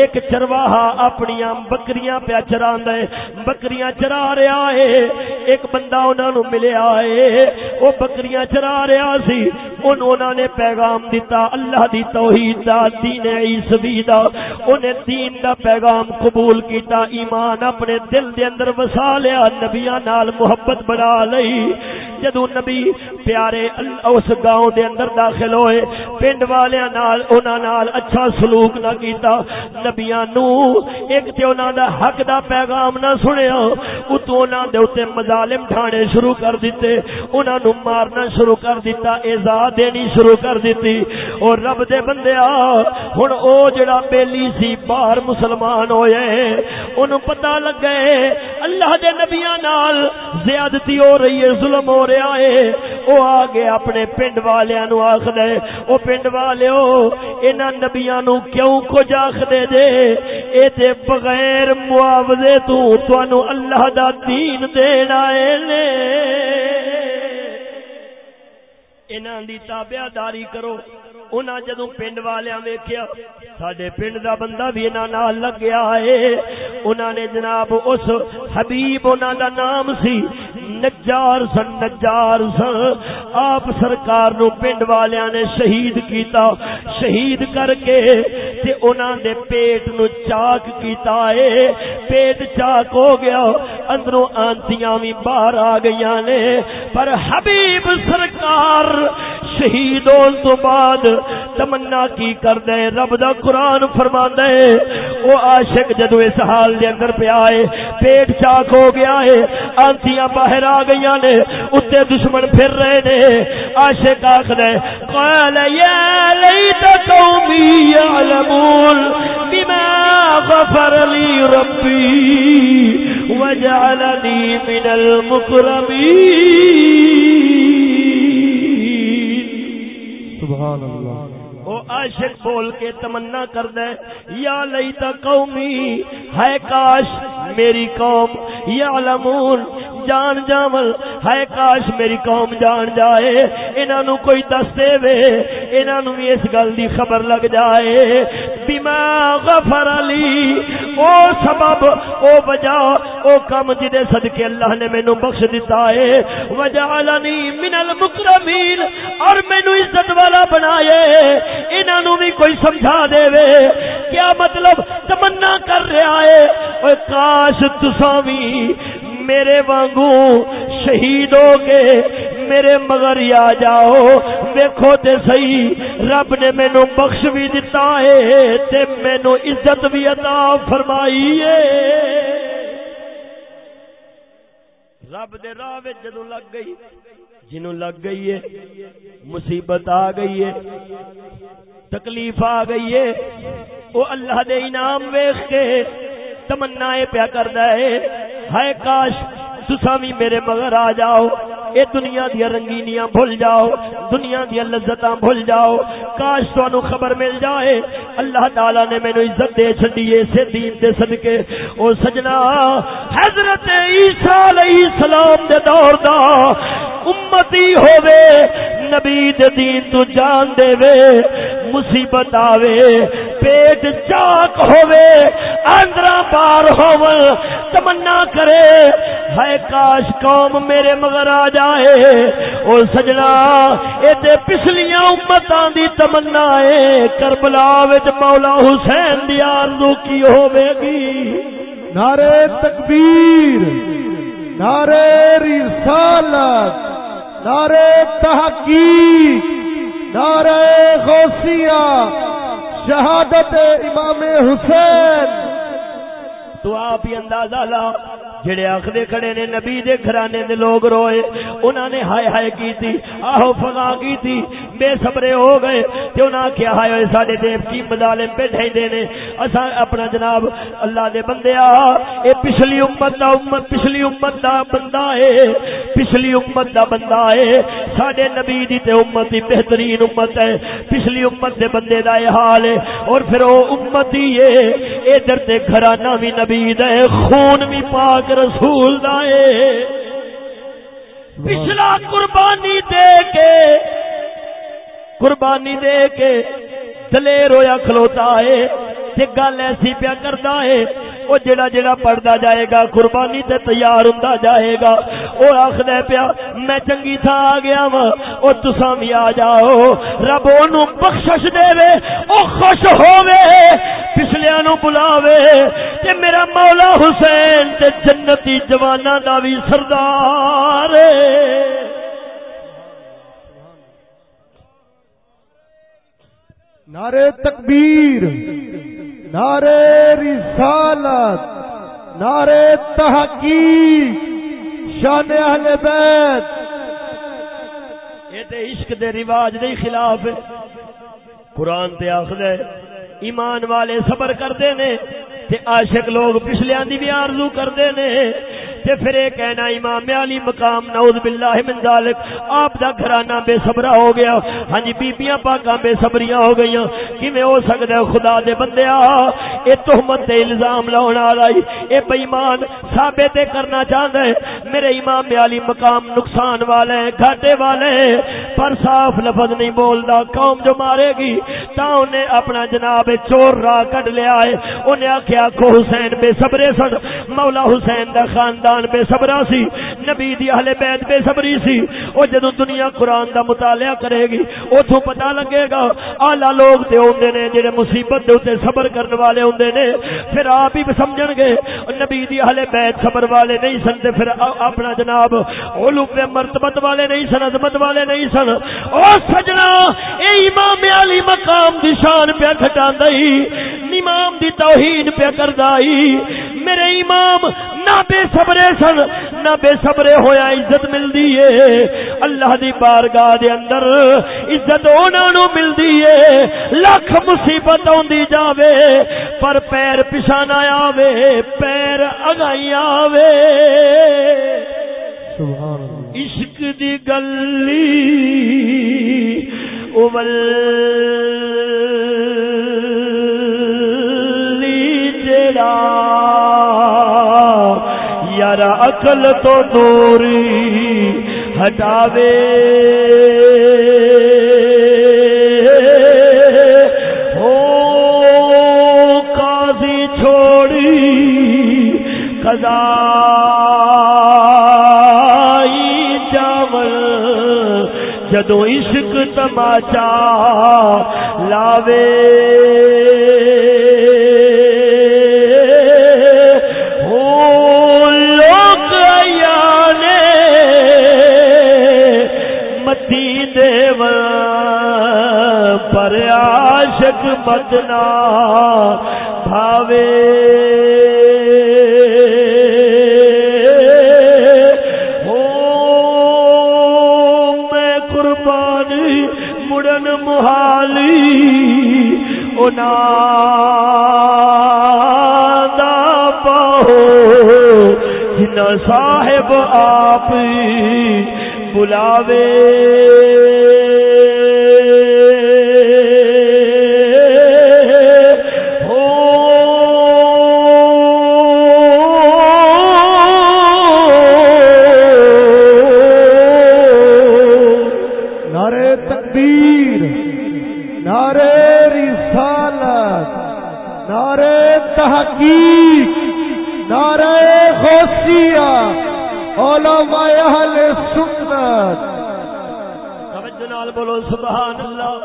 ایک چرواہا اپنی بکریاں پیا چران ہے۔ بکریاں چرا رہا ہے۔ ایک بندہ انہوں نے ملیا ہے۔ وہ بکریاں چرا رہا سی۔ انہوں نے پیغام دیتا اللہ دی توحید دا، دین عیسوی دا۔ انہیں دین دا پیغام قبول کیتا۔ ایمان اپنے دل دے اندر وسا لیا۔ نبیاں نال محبت بنا لئی۔ جدو نبی پیارے اس گاؤں دے اندر داخل ہوئے، پنڈ والیاں نال انہاں نال اچھا سلوک نہ کیتا، نبیاں نو ایک تے انہاں دا حق دا پیغام نہ سنیا اتوں انہاں دے اوتے مظالم ٹھانے شروع کر دتے انہاں نو مارنا شروع کر دیتا، ایزا دینی شروع کر دیتی اور رب دے بندیا ہن او جڑا بیلی سی باہر مسلمان ہوئے انہوں پتہ لگ گئے اللہ دے نبیاں نال زیادتی ہو رہی ہے، ظلم ہو رہا ہے۔ وہ آگے اپنے پنڈ والیاں نو آخ دے او پنڈ والیو انہاں نبیاں نو کیوں کچھ آخ دے؟ دے اے تے بغیر معاوضے تو تانوں اللہ دا دین دینا اے لے انہاں دی تابعہ داری کرو۔ انہاں جدوں پنڈ والیاں ویکھیا، ساڈے پنڈ دا بندہ بھی انہاں نال لگ گیا ہے۔ انہاں نے جناب اس حبیب انہاں دا نام سی۔ نجار سن نجار سن۔ آپ سرکار نو پنڈ والیاں نے شہید کیتا، شہید کر کے تے انہاں دے پیٹ نو چاک کیتا ہے پیٹ چاک ہو گیا، اندروں آنتیاں بھی باہر آ گئیاں نے۔ پر حبیب سرکار شہید ہون تو بعد تمنا کی کر دے رب دا قرآن فرما دے او عاشق جدو اس حال دے اندر پہ آئے پیٹ چاک ہو گیا ہے آنتیاں باہر آ گئی نے اتنے دشمن پھر رہے نے۔ عاشق آخ دے قال یا لیت قومی یعلمون بما غفر لی ربی وجعلنی من سبحان اللہ۔ او عاشق بول کے تمنا کر دے یا لیتا قومی ہے کاش میری قوم یعلمون جان جامل ہے کاش میری قوم جان جائے۔ انہاں نو کوئی دس دے۔ وے انہاں نو اس گل دی خبر لگ جائے۔ بما غفر علی او سبب، او وجہ، او کم جی جدے صدقے اللہ نے مینوں بخش دیتا ہے۔ وجعلنی من المکرمین۔ اور مینوں عزت والا بنائے۔ انہاں نو بھی کوئی سمجھا دے۔ وے کیا مطلب تمنا کر رہا ہے؟ او کاش تساں بھی میرے وانگو شہید ہو کے میرے مگر آ جاؤ۔ دیکھو تے صحیح۔ رب نے مینو بخش بھی دتا ہے تے مینو عزت بھی عطا فرمائی ہے۔ رب دے راہ جدو لگ گئی، جنوں لگ گئی ہے، مصیبت آ گئی ہے، تکلیف آ گئی ہے وہ اللہ دے انعام ویخ کے تمنا پیا کرتا ہے۔ ہائے کاش تسا بھی میرے مگر آ جاؤ۔ اے دنیا دیا رنگینیاں بھول جاؤ۔ دنیا دیا لذتاں بھول جاؤ۔ کاش تو خبر مل جائے۔ اللہ تعالی نے مینو عزت دے چڈی اسے دین دے صدقے۔ او سجنا، حضرت عیسیٰ علیہ السلام دے دور دا امتی ہووے، نبی دے دین تو جان دے وے، مصیبت آوے۔ پیٹ چاک ہووے اندرا پار ہو تمنا کرے۔ ہے کاش قوم میرے مگر آ جائے۔ او سجنا، اے تے پچھلیاں امتاں دی تمنا ہے کربلا وچ مولا حسین دی آرزو کی ہوے گی۔ نعرہ تکبیر، نعرہ رسالت، نعرہ تحقیق، نعرہ غوثیہ شہادت امام حسین۔ تو آپ ہی اندازہ لا۔ جڑے آخری کھڑے نے نبی دے گھرانے دے لوگ روئے انہوں نے ہائے ہائے کی تھی آہو فضا کی تھی بے صبرے ہو گئے، تے انہاں کیا ہائے ہوئے ساڈے دیو کی مظالم پہ ڈھائی دینے اساں اپنا جناب اللہ دے بندے آ، اے پچھلی امت دا امت، پچھلی امت دا بندہ ہے پچھلی امت دا بندہ ہے ساڈے نبی دی تے امت دی بہترین امت ہے پچھلی امت دے بندے دا یہ حال ہے اور پھر وہ امت ہی ہے ادھر تے گھرانہ بھی نبی دا خون بھی پاک رسول دائے۔ پچھلا قربانی دے کے، قربانی دے کے دلیر ہویا کھلوتا ہے گل ایسی پیا کرتا ہے وہ جڑا جڑا پڑھتا جائے گا، قربانی تے تیار ہوتا جائے گا۔ وہ آخر پیا، میں چنگی تھا آ گیا وا وہ تساں بھی آ جاؤ۔ رب ان بخش دے وے وہ خوش ہووے پچھلیا نو بلاوے۔ کہ میرا مولا حسین تے جنتی جواناں دا بھی سردار۔ نعرے تکبیر۔ نعرے رسالت نعرے تحقیق، شان اہل بیت۔ یہ تے عشق دے رواج دے خلاف قرآن تے آخر ہے، ایمان والے صبر کرتے نے تے عاشق لوگ پچھلیاں دی بھی آرزو کرتے نے۔ تے پھر یہ کہنا امام علی مقام، نعوذ باللہ من ذالک، آپ دا گھرانہ بے صبرا ہو گیا۔ ہاں جی بیبییاں پاکاں بے صبریاں ہو گئیاں۔ کیویں ہو سکدا ہے خدا دے بندیا اے تہمت تے الزام لاون والا اے بے ایمان ثابت کرنا چاہندا ہے۔ میرے امام علی مقام نقصان والے گھاٹے والے پر صاف لفظ نہیں بولدا، قوم جو مارے گی، تا انہیں اپنا جناب چور راہ کڈ لیا ہے۔ انہیں آکھیا کو حسین بے صبرے سن، مولا حسین دا خاندان قرآن بے صبرا سی، نبی دی اہل بیت بے صبری سی، او جدوں دنیا قرآن دا مطالعہ کرے گی، اوتھوں پتہ لگے گا اعلی لوگ تے ہوندے نے، جڑے مصیبت دے اوتے صبر کرنے والے ہوندے نے، پھر آپ ہی سمجھن گے، نبی دی اہل بیت صبر والے نہیں سن، تے پھر اپنا جناب علو پہ مرتبت والے نہیں سن، عظمت والے نہیں سن۔ او سجنا، اے امام علی مقام دی شان پہ گھٹاندائی امام دی توہین پہ کردائی۔ میرے امام نہ بے صبرے سن نہ بے صبرے ہویا عزت ملدی ہے۔ اللہ دی بارگاہ دے اندر عزت انہاں نو ملدی ہے۔ لاکھ مصیبت اوندی جاوے پر پیر پیچھے نہ آوے پیر اگائی آوے۔ سبحان اللہ۔ عشق دی گلی اول۔ یار عقل تو دوری ہٹاوے۔ ہو قاضی چھوڑی کدا چاول جدو عشق تماچا لاوے۔ عاشق مدنا بھاوے۔ ہو میں قربانی مڑن محالی انا پاؤ جن صاحب آپ بلاوے۔ سبحان اللہ۔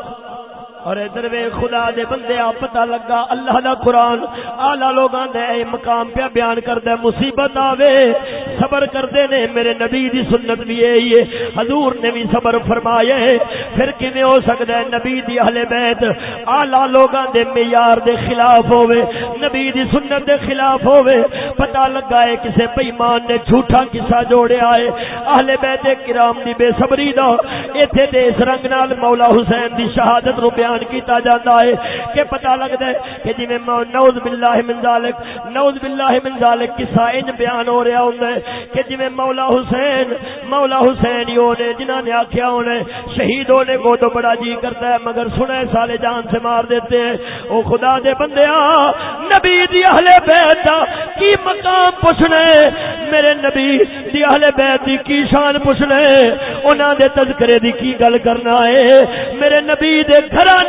اور ادھر وے خدا دے بندے آ پتہ لگا، اللہ دا قرآن۔ آلہ لوگاں دے اے مقام پہ بیان کردہ، مصیبت آوے۔ صبر کردے نے، میرے نبی دی سنت بھی یہی ہے۔ حضور نے بھی صبر فرمایا ہے۔ پھر کیویں ہو سکدا ہے؟ نبی دی اہل بیت۔ آلہ لوگاں دے معیار دے خلاف ہوے نبی دی سنت دے خلاف ہوے پتہ لگا ہے، کسے بے ایمان نے جھوٹا قصہ جوڑیا ہے۔ اہل بیت کرام دی بے صبری دا۔ ایتھے تے اس رنگ نال مولا حسین دی شہادت رو بیان کیتا جاتا ہے کہ پتہ لگتا ہے کہ جی میں نعوذ باللہ من ذالک، نعوذ باللہ من ذالک قصہ انج بیان ہو رہا ہوندا ہے کہ جی میں مولا حسین مولا حسین ہی ہونے، جنہاں نے آکھیا ہونے شہید ہونے کو تو بڑا جی کرتا ہے، مگر سنے سالے جان سے مار دیتے ہیں۔ او خدا دے بندیا نبی دی اہل بیت دا کی مقام پوچھنے میرے نبی دی اہل بیت دی کی شان پوچھنے انہاں دے تذکرے دی کی گل کرنا ہے؟ میرے نبی دے گھراں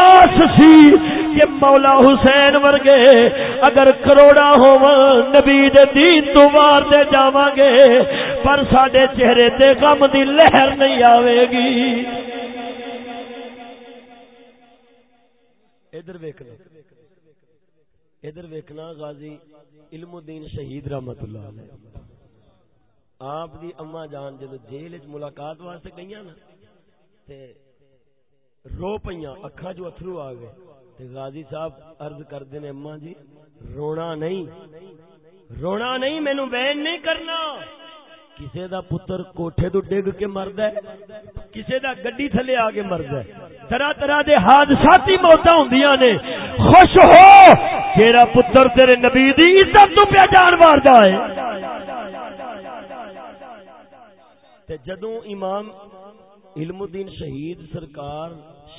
آس سی کہ مولا حسین ورگے اگر کروڑا ہو نبی دے دین تو وار دے جاواں گے، پر ساڈے چہرے تے غم دی لہر نہیں آوے گی۔ ادھر ویکھنا ادھر ویکھنا غازی علم الدین شہید رحمت اللہ علیہ۔ آپ دی اما جان جدو جیل وچ ملاقات واسطے گئیاں نا، تے رو پہ اکھا جو اترو آ گئے۔ تے غازی صاحب عرض کرتے ہیں اما جی رونا نہیں۔ رونا نہیں مینو بین نہیں کرنا۔ کسے دا پتر کوٹھے تو ڈگ کے مرد ہے، کسے دا گڈی تھلے آ کے مرد ہے۔ طرح طرح دے حادثاتی موتاں ہوندیاں نے۔ خوش ہو تیرا پتر تیرے نبی دی عزت تو پہ جان ماردا ہے تے جدوں امام علم الدین شہید سرکار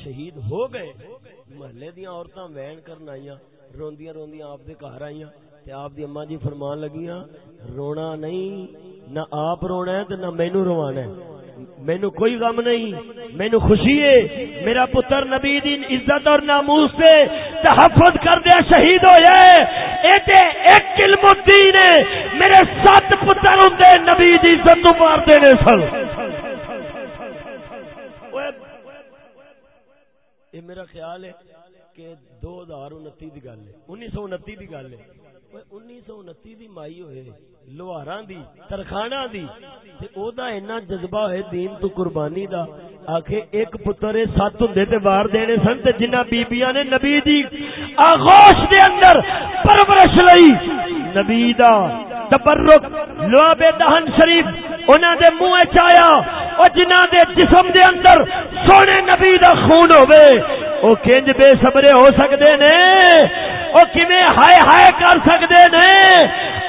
شہید ہو گئے، محلے دیا عورتاں وین کرن آئیاں، روندیاں روندیاں آپ دے گھر آئیاں تے آپ دی اما جی فرمان لگیاں، رونا نہیں، نہ آپ رونا ہے تے نہ مینو روانا ہے۔ مینو کوئی غم نہیں، مینو خوشی ہے۔ میرا پتر نبی دین عزت اور ناموس سے تحفظ کر دیا شہید ہو جائے ایک علم الدین ہے۔ میرے سات پتر ہوں نبی دی عزت مار دینے سن۔ یہ میرا خیال ہے کہ دو ہزار انتی کی گل ہے انیس سو انتی کی گل ہے۔ انیس سو انتی دی مائی ہوئے لوہارا دی ترخانہ دی تے او دا اینا جذبہ ہوئے دین تو قربانی دا آکھے ایک پتر سات ہوں تے بار دینے سن تے جنہ بیبیاں نے نبی دی آغوش دے اندر پرورش لئی نبی دا تبرک لواب دہن شریف انہاں دے منہ چایا او جنہ دے جسم دے اندر سونے نبی دا خون ہوئے او کنج بے صبرے ہو سکدے نے او کیویں ہائے ہائے کر سکدے نے؟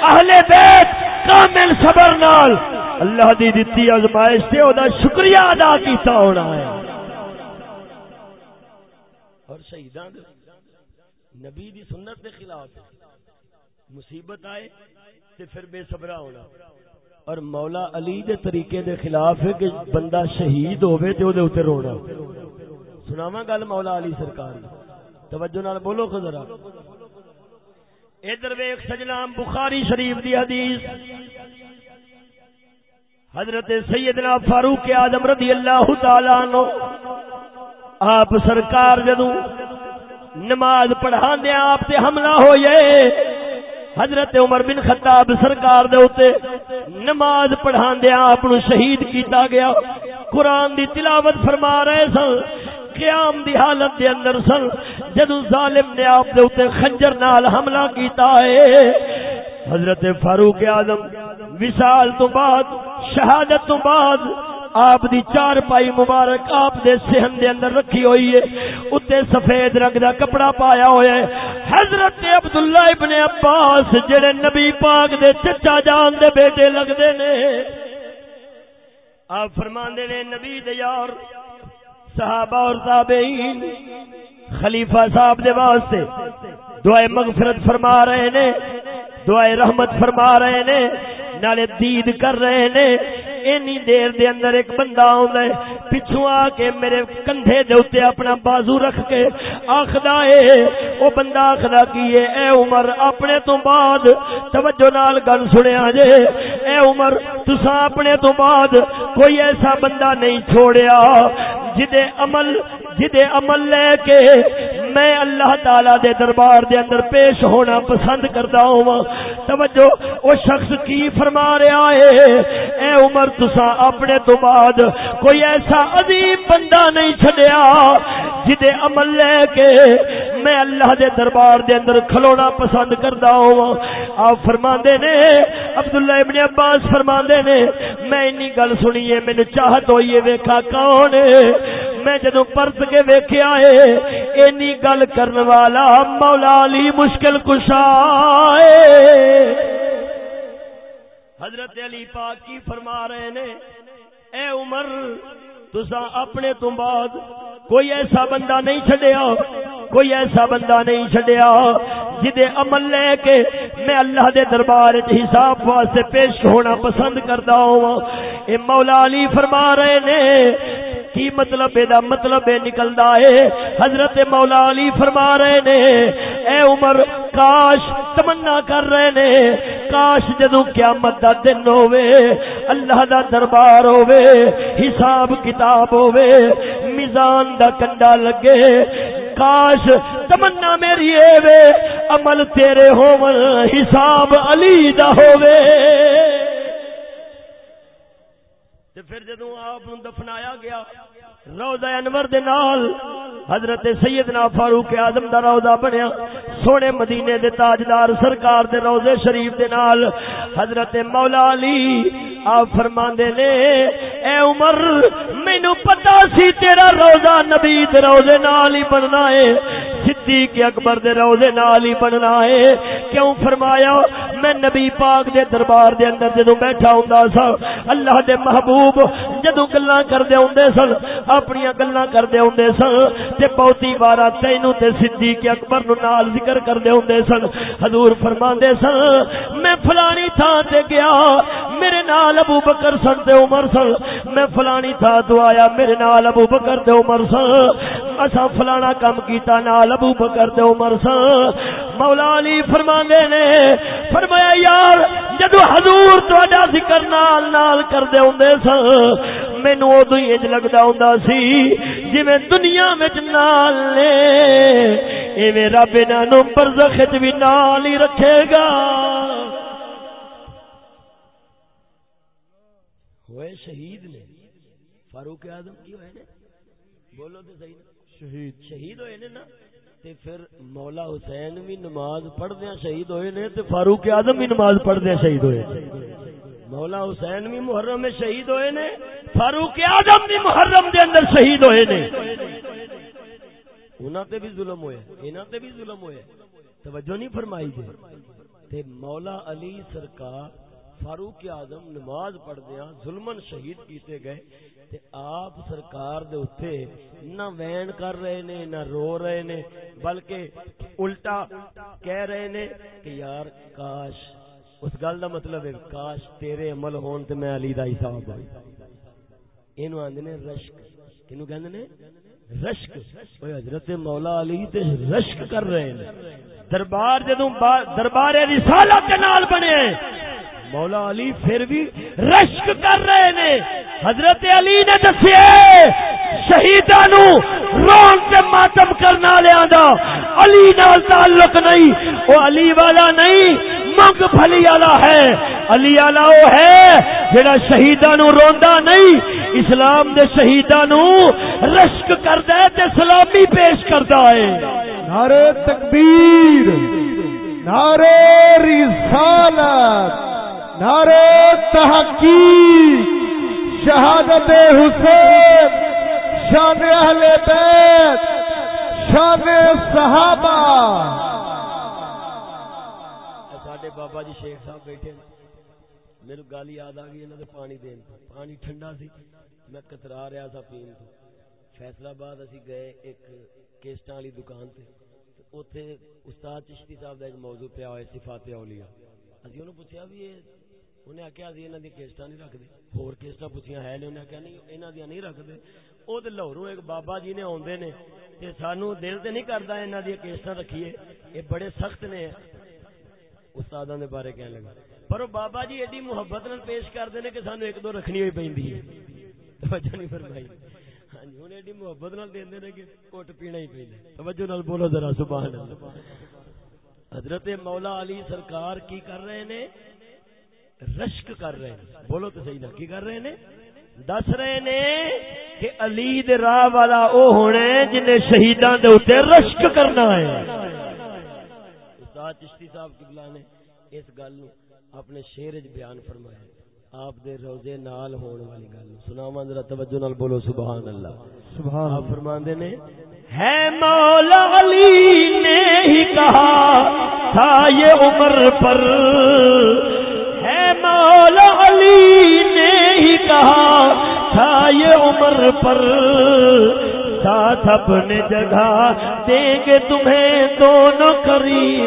اہل بیت کامل صبر نال اللہ دی دتی ازمائش تے او دا شکریہ ادا کیتا ہونا ہے۔ اور شہیداں نبی دی سنت دے خلاف مصیبت آئے تے پھر بے صبرا ہونا۔ اور مولا علی دے طریقے دے خلاف ہے کہ بندہ شہید ہوئے تے او دے اوتے رونا۔ سناوا گل مولا علی سرکار دی۔ توجہ نال بولو خزرا ادھر ویخ سجنا بخاری شریف دی حدیث۔ حضرت سیدنا فاروق آدم رضی اللہ تعالی عنہ آپ سرکار جدو نماز پڑھا دیا آپ سے حملہ ہو جائے حضرت عمر بن خطاب سرکار دے ہوتے نماز پڑھا دیا آپ شہید کیتا گیا۔ قرآن دی تلاوت فرما رہے سن قیام دی حالت دے اندر سن۔ جدو ظالم نے آپ دے اوتے خنجر نال حملہ کیتا ہے، حضرت فاروق اعظم وصال تو بعد، شہادت تو بعد آپ دی چار پائی مبارک آپ دے سہن دے اندر رکھی ہوئی ہے۔ اتے سفید رنگ دا کپڑا پایا ہوا ہے۔ حضرت عبداللہ ابن عباس، جڑے نبی پاک دے چچا جان دے بیٹے لگ دے نے، آپ فرمان دے نے، نبی دے یار صحابہ اور تابعین، خلیفہ صاحب دے واسطے دعائے مغفرت فرما رہے نے، دعائے رحمت فرما رہے نے، نالے دید کر رہے نے اینی دیر دے اندر ایک بندہ آندا ہے، پچھوں آ کے میرے کندھے دے اوتے اپنا بازو رکھ کے آکھدا ہے، او بندہ آکھدا کی ہے، اے عمر، اپنے تو بعد توجہ نال گل سنیا جے، اے عمر، تساں اپنے تو بعد کوئی ایسا بندہ نہیں چھوڑیا جدے عمل جدے عمل لے کے میں اللہ تعالی دے دربار دے اندر پیش ہونا پسند کرتا ہوں۔ توجہ وہ شخص کی فرما رہا ہے، اے عمر تسا اپنے تو بعد کوئی ایسا عظیم بندہ نہیں چھڈیا جدے عمل لے کے میں اللہ دے دربار دے اندر کھلونا پسند کرتا ہوں۔ آپ فرما نے، عبداللہ ابن عباس فرما نے، میں انی گل سنیے مینو چاہت ہوئی ویکھا کون میں جدو پرت کے ویکھیا ہے اینی گل کرن والا مولا علی مشکل کشا حضرت علی پاک کی فرما رہے نے اے عمر تسا اپنے تو بعد کوئی ایسا بندہ نہیں چھڈیا، کوئی ایسا بندہ نہیں چھڈیا جدے عمل لے کے میں اللہ دے دربار حساب واسطے پیش ہونا پسند کرتا ہوں اے مولا علی فرما رہے نے، کی مطلب دا مطلب نکلدا ہے حضرت مولا علی فرما رہے نے، اے عمر، کاش تمنا کر رہے نے، کاش جدو قیامت دا دن ہوے اللہ دا دربار ہوے حساب کتاب ہوے میزان دا کنڈا لگے۔ کاش تمنا میری اے وے، عمل تیرے ہون، حساب علی دا ہوے پھر جدو آپ دفنایا گیا روزہ انور دے نال، حضرت سیدنا فاروق اعظم دا روضہ بنیا۔ سونے مدینے دے تاجدار سرکار دے روضے شریف دے نال حضرت مولا علی آپ فرماندے نے، اے عمر مینوں پتہ سی تیرا روضہ نبی دے روضے نال ہی بننا ہے، صدیق اکبر دے روضے نال ہی بننا ہے۔ کیوں فرمایا؟ میں نبی پاک دے دربار دے اندر جدوں بیٹھا ہوندا سا، اللہ دے محبوب جدوں گلاں کردے ہوندے سن اپنی گلاں کردے ہوندے سن، تے بہتی بارا تینوں تے صدیق اکبر نو نال ذکر ذکر کردے ہوندے سن، حضور فرماندے سن، میں فلانی تھاں تے گیا، میرے نال ابو بکر سن تے عمر سن، میں فلانی تھاں تو آیا، میرے نال ابو بکر تے عمر سن اسا فلانا کم کیتا، نال ابو بکر تے عمر سن۔ مولا علی فرماندے نے، فرمایا، یار، جدو حضور تہاڈا ذکر نال نال کردے ہوندے سن، مینوں اودوں ہی انج لگدا ہوندا سی، جویں دنیا وچ نال نے ایویں رب انہاں نوں برزخ وچ بھی نال ہی رکھے گا۔ ہوئے شہید نے۔ فاروق اعظم کی ہوئے نے؟ بولو تے صحیح شہید۔ شہید ہوئے نے نا؟ تے پھر مولا حسین بھی نماز پڑھدیا شہید ہوئے نے تے فاروق اعظم بھی نماز پڑھدیا شہید ہوئے مولا حسین بھی محرم میں شہید ہوئے نے فاروق اعظم بھی محرم دے اندر شہید ہوئے نے۔ انہاں تے بھی ظلم ہوئے انہاں تے بھی ظلم ہوئے توجہ نہیں فرمائی جی۔ تے مولا علی سرکار فاروق اعظم نماز پڑھ پڑھدیا ظلمن شہید کیتے گئے۔ تے آپ سرکار دے اتے نہ وین کر رہے نے، نہ رو رہے نے، بلکہ الٹا کہہ رہے نے کہ یار کاش، اس گل دا مطلب ہے کاش تیرے عمل ہون تے میں علی دا حساب ہوئی اینو آندے نے رشک کینو کہندے نے رشک۔ حضرت مولا علی تے رشک کر رہے ہیں۔ دربار جدوں دربار رسالت کے نال بنے مولا علی پھر بھی رشک کر رہے نے حضرت علی نے دسے شہیدان رون سے ماتم کرنا لیا دا علی نال تعلق نہیں، وہ علی والا نہیں منگ پھلی والا ہے، علی والا وہ ہے جڑا شہیدان روندا نہیں، اسلام دے شہیدان رشک کردا ہے تے سلامی پیش کردا ہے۔ نعرہ تکبیر، نعرہ رسالت نعرے تحقیق، شہادت حسین، شان اہل بیت، شان صحابہ۔ بابا جی شیخ صاحب بیٹھے میرے گل یاد آ گئی انہوں پانی دین پانی ٹھنڈا سی میں کترا رہا تھا پین تو فیصلہ آباد اسی گئے ایک کیسٹاں والی دکان تے اوتھے استاد چشتی صاحب دا ایک موضوع پیا ہوئے صفات اولیاء اسی انہوں پوچھا بھی یہ انہیں آخیا جی انہوں نے کیسٹا نہیں رکھتے ہور کیسٹا پوچھیا ہے نہیں انہیں آخیا نہیں انہوں دیا نہیں رکھتے وہ تو لاہوروں ایک بابا جی نے آدھے نے تے سانو دل تے نہیں کرتا انہوں دیا کیسٹا رکھیے یہ بڑے سخت نے استادوں کے بارے کہنے لگا۔ پر وہ بابا جی ایڈی محبت نال پیش کرتے ہیں کہ سانو ایک دو رکھنی ہوئی پی توجہ نہیں فرمائی۔ ہاں جی ہوں ایڈی محبت نال دے نے کہ کوٹ پینا ہی پہ توجہ نال بولو ذرا، سبحان اللہ۔ حضرت مولا علی سرکار کی کر رہے ہیں رشک کر رہے ہیں بولو تو صحیح نہ کی کر رہے ہیں دس رہے نے کہ علی دے راہ والا او ہونے جنہیں شہیدان دے اوتے رشک کرنا ہے۔ چشتی صاحب قبلہ نے اس گل اپنے شعر وچ بیان فرمایا۔ آپ دے روزے نال ہون والی گل سناواں ذرا توجہ نال بولو سبحان اللہ۔ سبحان آپ فرماندے نے ہے مولا علی نے ہی کہا تھا یہ عمر پر۔ مولا علی نے ہی کہا تھا یہ عمر پر۔ ساتھ اپنے جگہ دیں گے تمہیں دونوں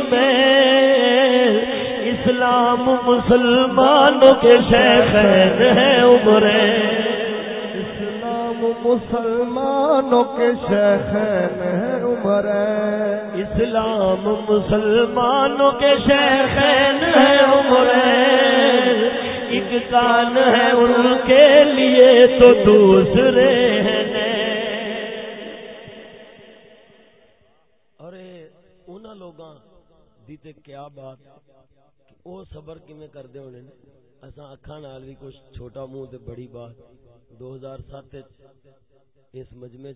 میں۔ اسلام مسلمانوں کے شیخین ہیں عمریں مسلمانوں کے ہیں عمر۔ اسلام مسلمانوں کے شیخین ہیں عمر۔ ایک کان ہے ان کے لیے تو دوسرے ہیں۔ انہوں لوگوں دی تے کیا بات؟ کہ او صبر کیویں کردے ہونے نے؟ اساں اکھاں نال بھی کچھ چھوٹا منہ تے بڑی بات۔ دو ہزار سات اس مجمع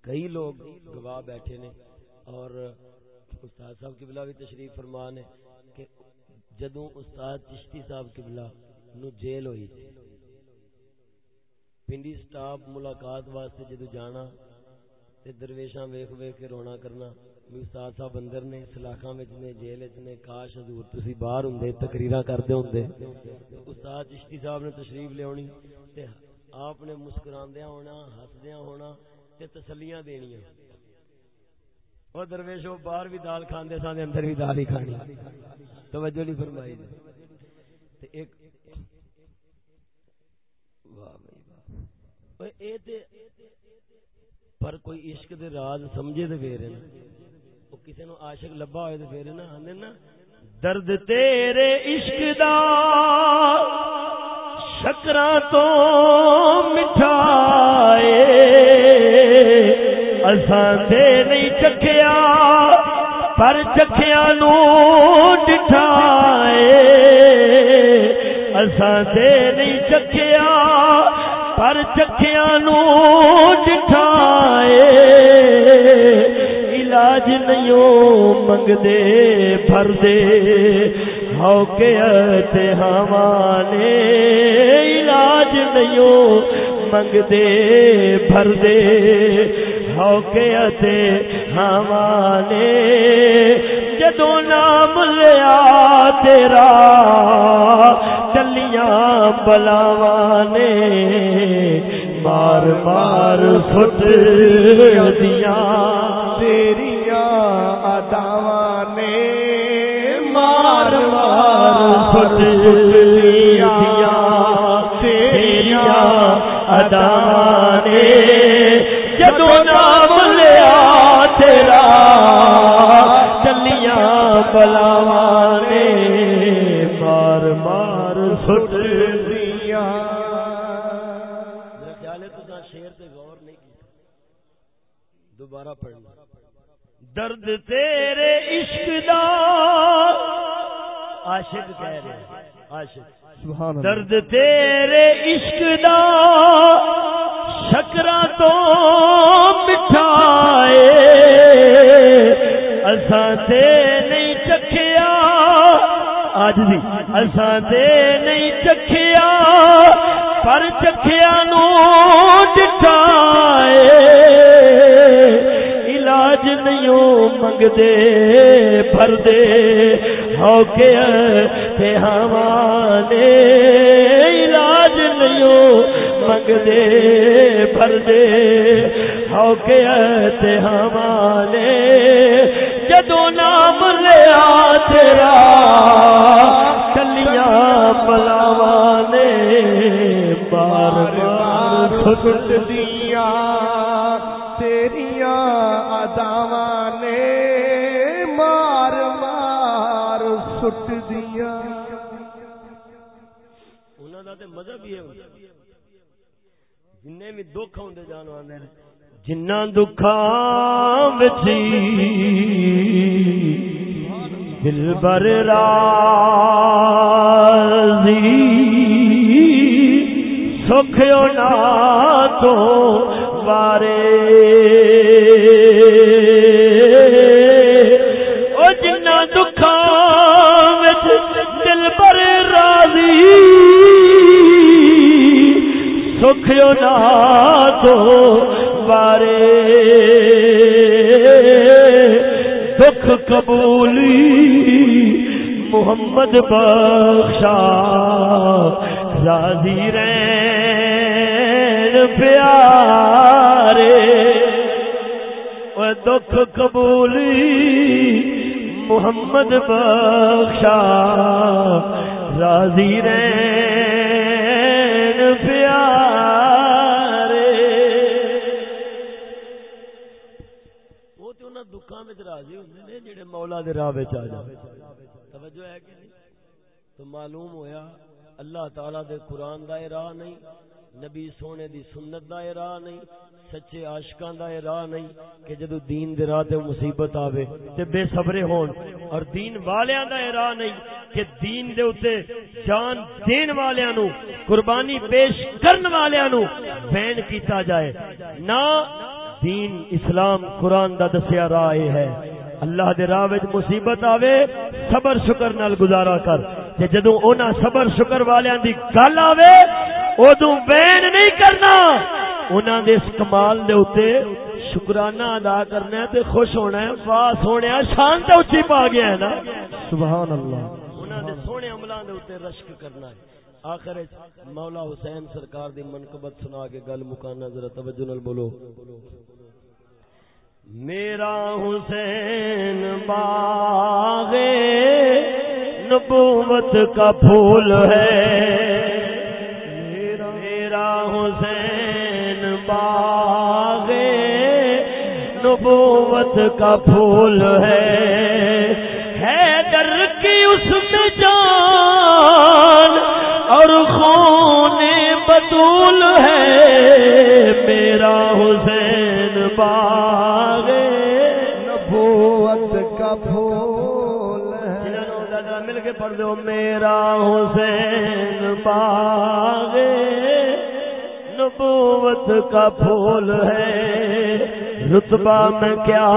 کئی لوگ گواہ بیٹھے نے۔ اور استاد صاحب قبلہ بھی تشریف فرمان ہے کہ جدوں استاد چشتی صاحب قبلہ نو جیل ہوئی، پنڈی سٹاپ ملاقات واسطے جدو جانا تے درویشاں ویکھ ویکھ کے رونا کرنا استاد صاحب اندر نے سلاخاں وچ نے، جیل وچ نے، کاش حضور تسی باہر ہوندے تقریراں کردے ہوندے استاد چشتی صاحب نے تشریف لے تے آپ نے مسکراندیاں ہونا ہسدیاں ہونا تے تسلیاں دینیاں۔ اور درویش وہ باہر بھی دال کھاندے سن اندر بھی دال ہی کھانی۔ توجہ نہیں فرمائی۔ تے ایک واہ بھائی، واہ۔ اے تے پر کوئی عشق دے راز سمجھے تے پھر او کسے نو عاشق لبا ہوئے تے پھر نا آندے نا، درد تیرے عشق دا شکراں تو مٹھائے، اساں دے نہیں چکھیا، پر چکھیا نو ڈٹھائے۔ اساں دے نہیں چکھیا، پر چکھیا نو جٹھائے علاج نہیں منگ دے بھر دے ہو کے ہمانے علاج نہیں منگ دے بھر دے ہو کے ہمانے جدو نام لیا تیرا، چلیاں بلاوانے۔ مار مار فٹ دیا تیریاں اداوانے مار مار دیا تیریاں اداوانے جدو نام لیا تیرا چلیاں بلاوانے درد تیرے عشق دا۔ عاشق کہہ رہے عاشق۔ سبحان درد تیرے عشق دا۔ شکرا تو مٹھائے۔ اساں تے نہیں چکھیا۔ آج دی اساں تے نہیں چکھیا۔ پر چکھیا نو ڈٹھائے۔ علاج نہیں منگدے بھر دے ہو کے تے ہمانے علاج نہیں منگدے بھر دے ہو کے تے ہمانے جدو نام لیا تیرا چلیاں بلاوانے بار بار فٹ دیا تیریاں اداوانے دا ہے جن بھی دکھ آدھے جان آدھے جنہ دکھاں دل بر راضی، سکھ نا تو بارے او جنہ دکھاں دل بر راضی سکھ نا تو بارے۔ دکھ قبولی محمد بخشا راضی رین پیارے۔ دکھ قبولی محمد بخشا راضی رین راضی ہوندے نے جڑے مولا دے راہ وچ آ جاندے توجہ ہے کہ نہیں؟ تو معلوم ہویا اللہ تعالی دے قرآن دا راہ نہیں، نبی سونے دی سنت دا راہ نہیں، سچے عاشقاں دا راہ نہیں کہ جدو دین دے راہ تے مصیبت آوے تے بے صبرے ہون۔ اور دین والیاں دا راہ نہیں کہ دین دے اوتے جان دین والیاں نو، قربانی پیش کرن والیاں نو بین کیتا جائے۔ نہ دین اسلام قرآن دا دسیا راہ ہے۔ اللہ دے راہ وچ مصیبت آوے صبر شکر نال گزارا کر۔ تے جدوں انہاں صبر شکر والیاں دی گل آوے اودوں بین نہیں کرنا۔ انہاں دے اس کمال دے اوتے شکرانہ ادا کرنا ہے تے خوش ہونا ہے واہ سونے شان تے اچھی پا گیا ہے نا۔ سبحان اللہ انہاں دے سونے عملاں دے اوتے رشک کرنا ہے۔ آخر مولا حسین سرکار دی منقبت سنا کے گل مکانا ذرا توجہ نال بولو۔ میرا حسین باغ نبوت کا پھول ہے۔ میرا حسین باغ نبوت کا پھول ہے۔ در کی اس میں جان اور خون بطول ہے۔ میرا حسین باغ دادا پڑھ دو میرا حسین باغ نبوت کا پھول ہے۔ رتبہ میں کیا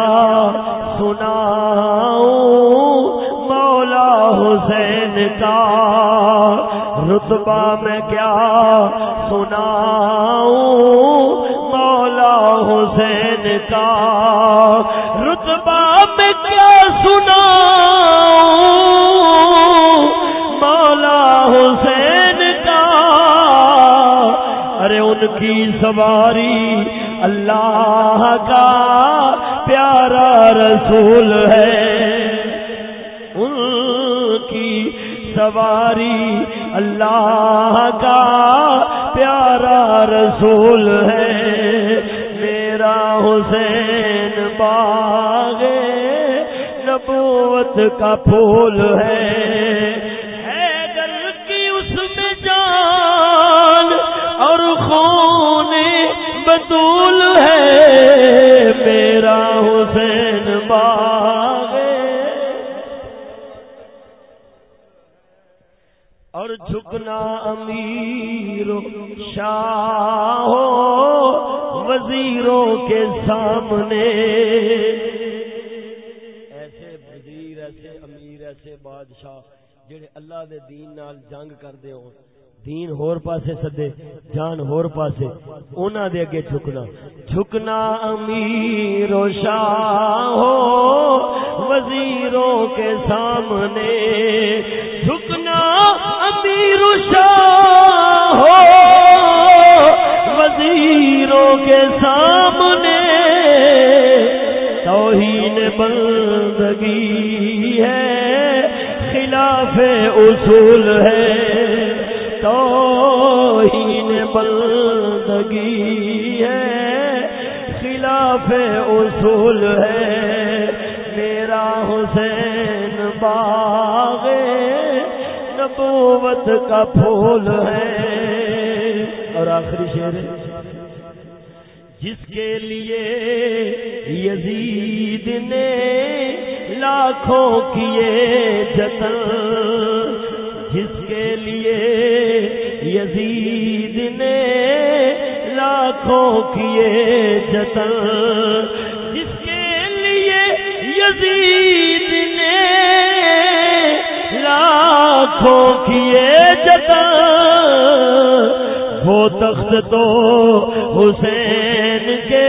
سناؤں؟ مولا حسین کا۔ رتبہ میں کیا سناؤں؟ مولا حسین کا۔ رتبہ میں کیا سناؤں؟ کی سواری اللہ کا پیارا رسول ہے۔ ان کی سواری اللہ کا پیارا رسول ہے۔ میرا حسین باغ نبوت کا پھول ہے۔ بطول ہے، میرا حسین باغ۔ اور جھکنا امیر شاہ وزیروں کے سامنے۔ ایسے وزیر، ایسے امیر، ایسے بادشاہ جڑے اللہ دے دین نال جنگ کردے ہون دین ہور پاسے سدے، جان ہور پاسے انہاں دے اگے جھکنا۔ جھکنا امیر و شاہ وزیروں کے سامنے۔ جھکنا امیر و شاہ وزیروں کے سامنے۔ توہین بندگی ہے، خلاف اصول ہے۔ توہین بندگی ہے، خلاف اصول ہے۔ میرا حسین باغ نبوت کا پھول ہے۔ اور آخری شعر جس کے لیے یزید نے لاکھوں کیے جتن جس کے لیے یزید نے لاکھوں کیے جتن جس کے لیے یزید نے لاکھوں کیے جتن وہ تخت تو حسین کے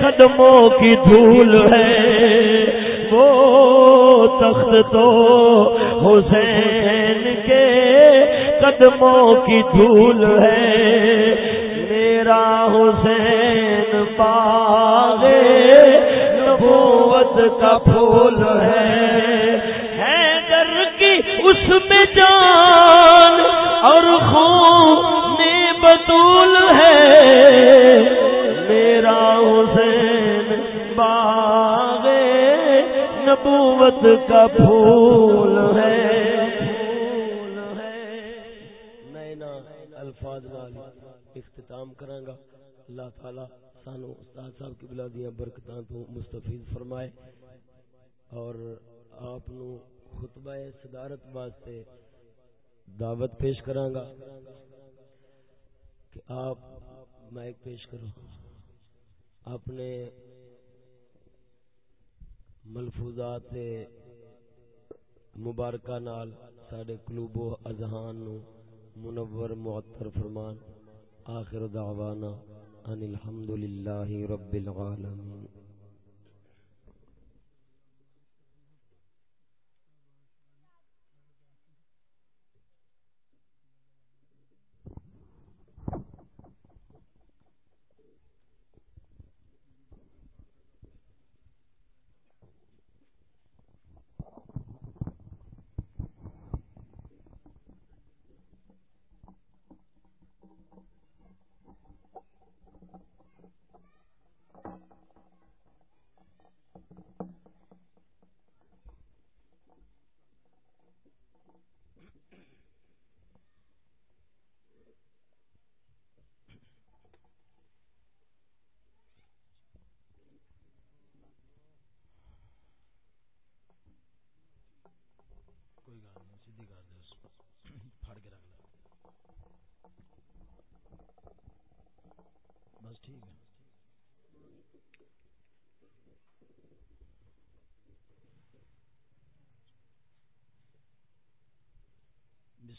قدموں کی دھول ہے۔ وہ تخت تو حسین کے قدموں کی دھول ہے۔ میرا حسین باغ نبوت کا پھول ہے۔ حیدر کی اس میں جان اور خون بطول ہے۔ میرا حسین باغ نبوت کا پھول ہے۔ اختتام کروں گا اللہ تعالی سانو استاد صاحب کی بلا برکتاں تو مستفید فرمائے۔ اور آپ نو خطبہ صدارت واسطے دعوت پیش کراں گا کہ آپ مائک پیش کرو۔ اپنے ملفوظات مبارکہ نال ساڈے قلوب و اذہان نو منور معطر فرمان۔ آخر دعوانا ان الحمد للہ رب العالمين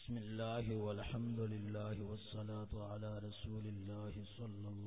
بسم الله والحمد لله والصلاة على رسول الله صلى الله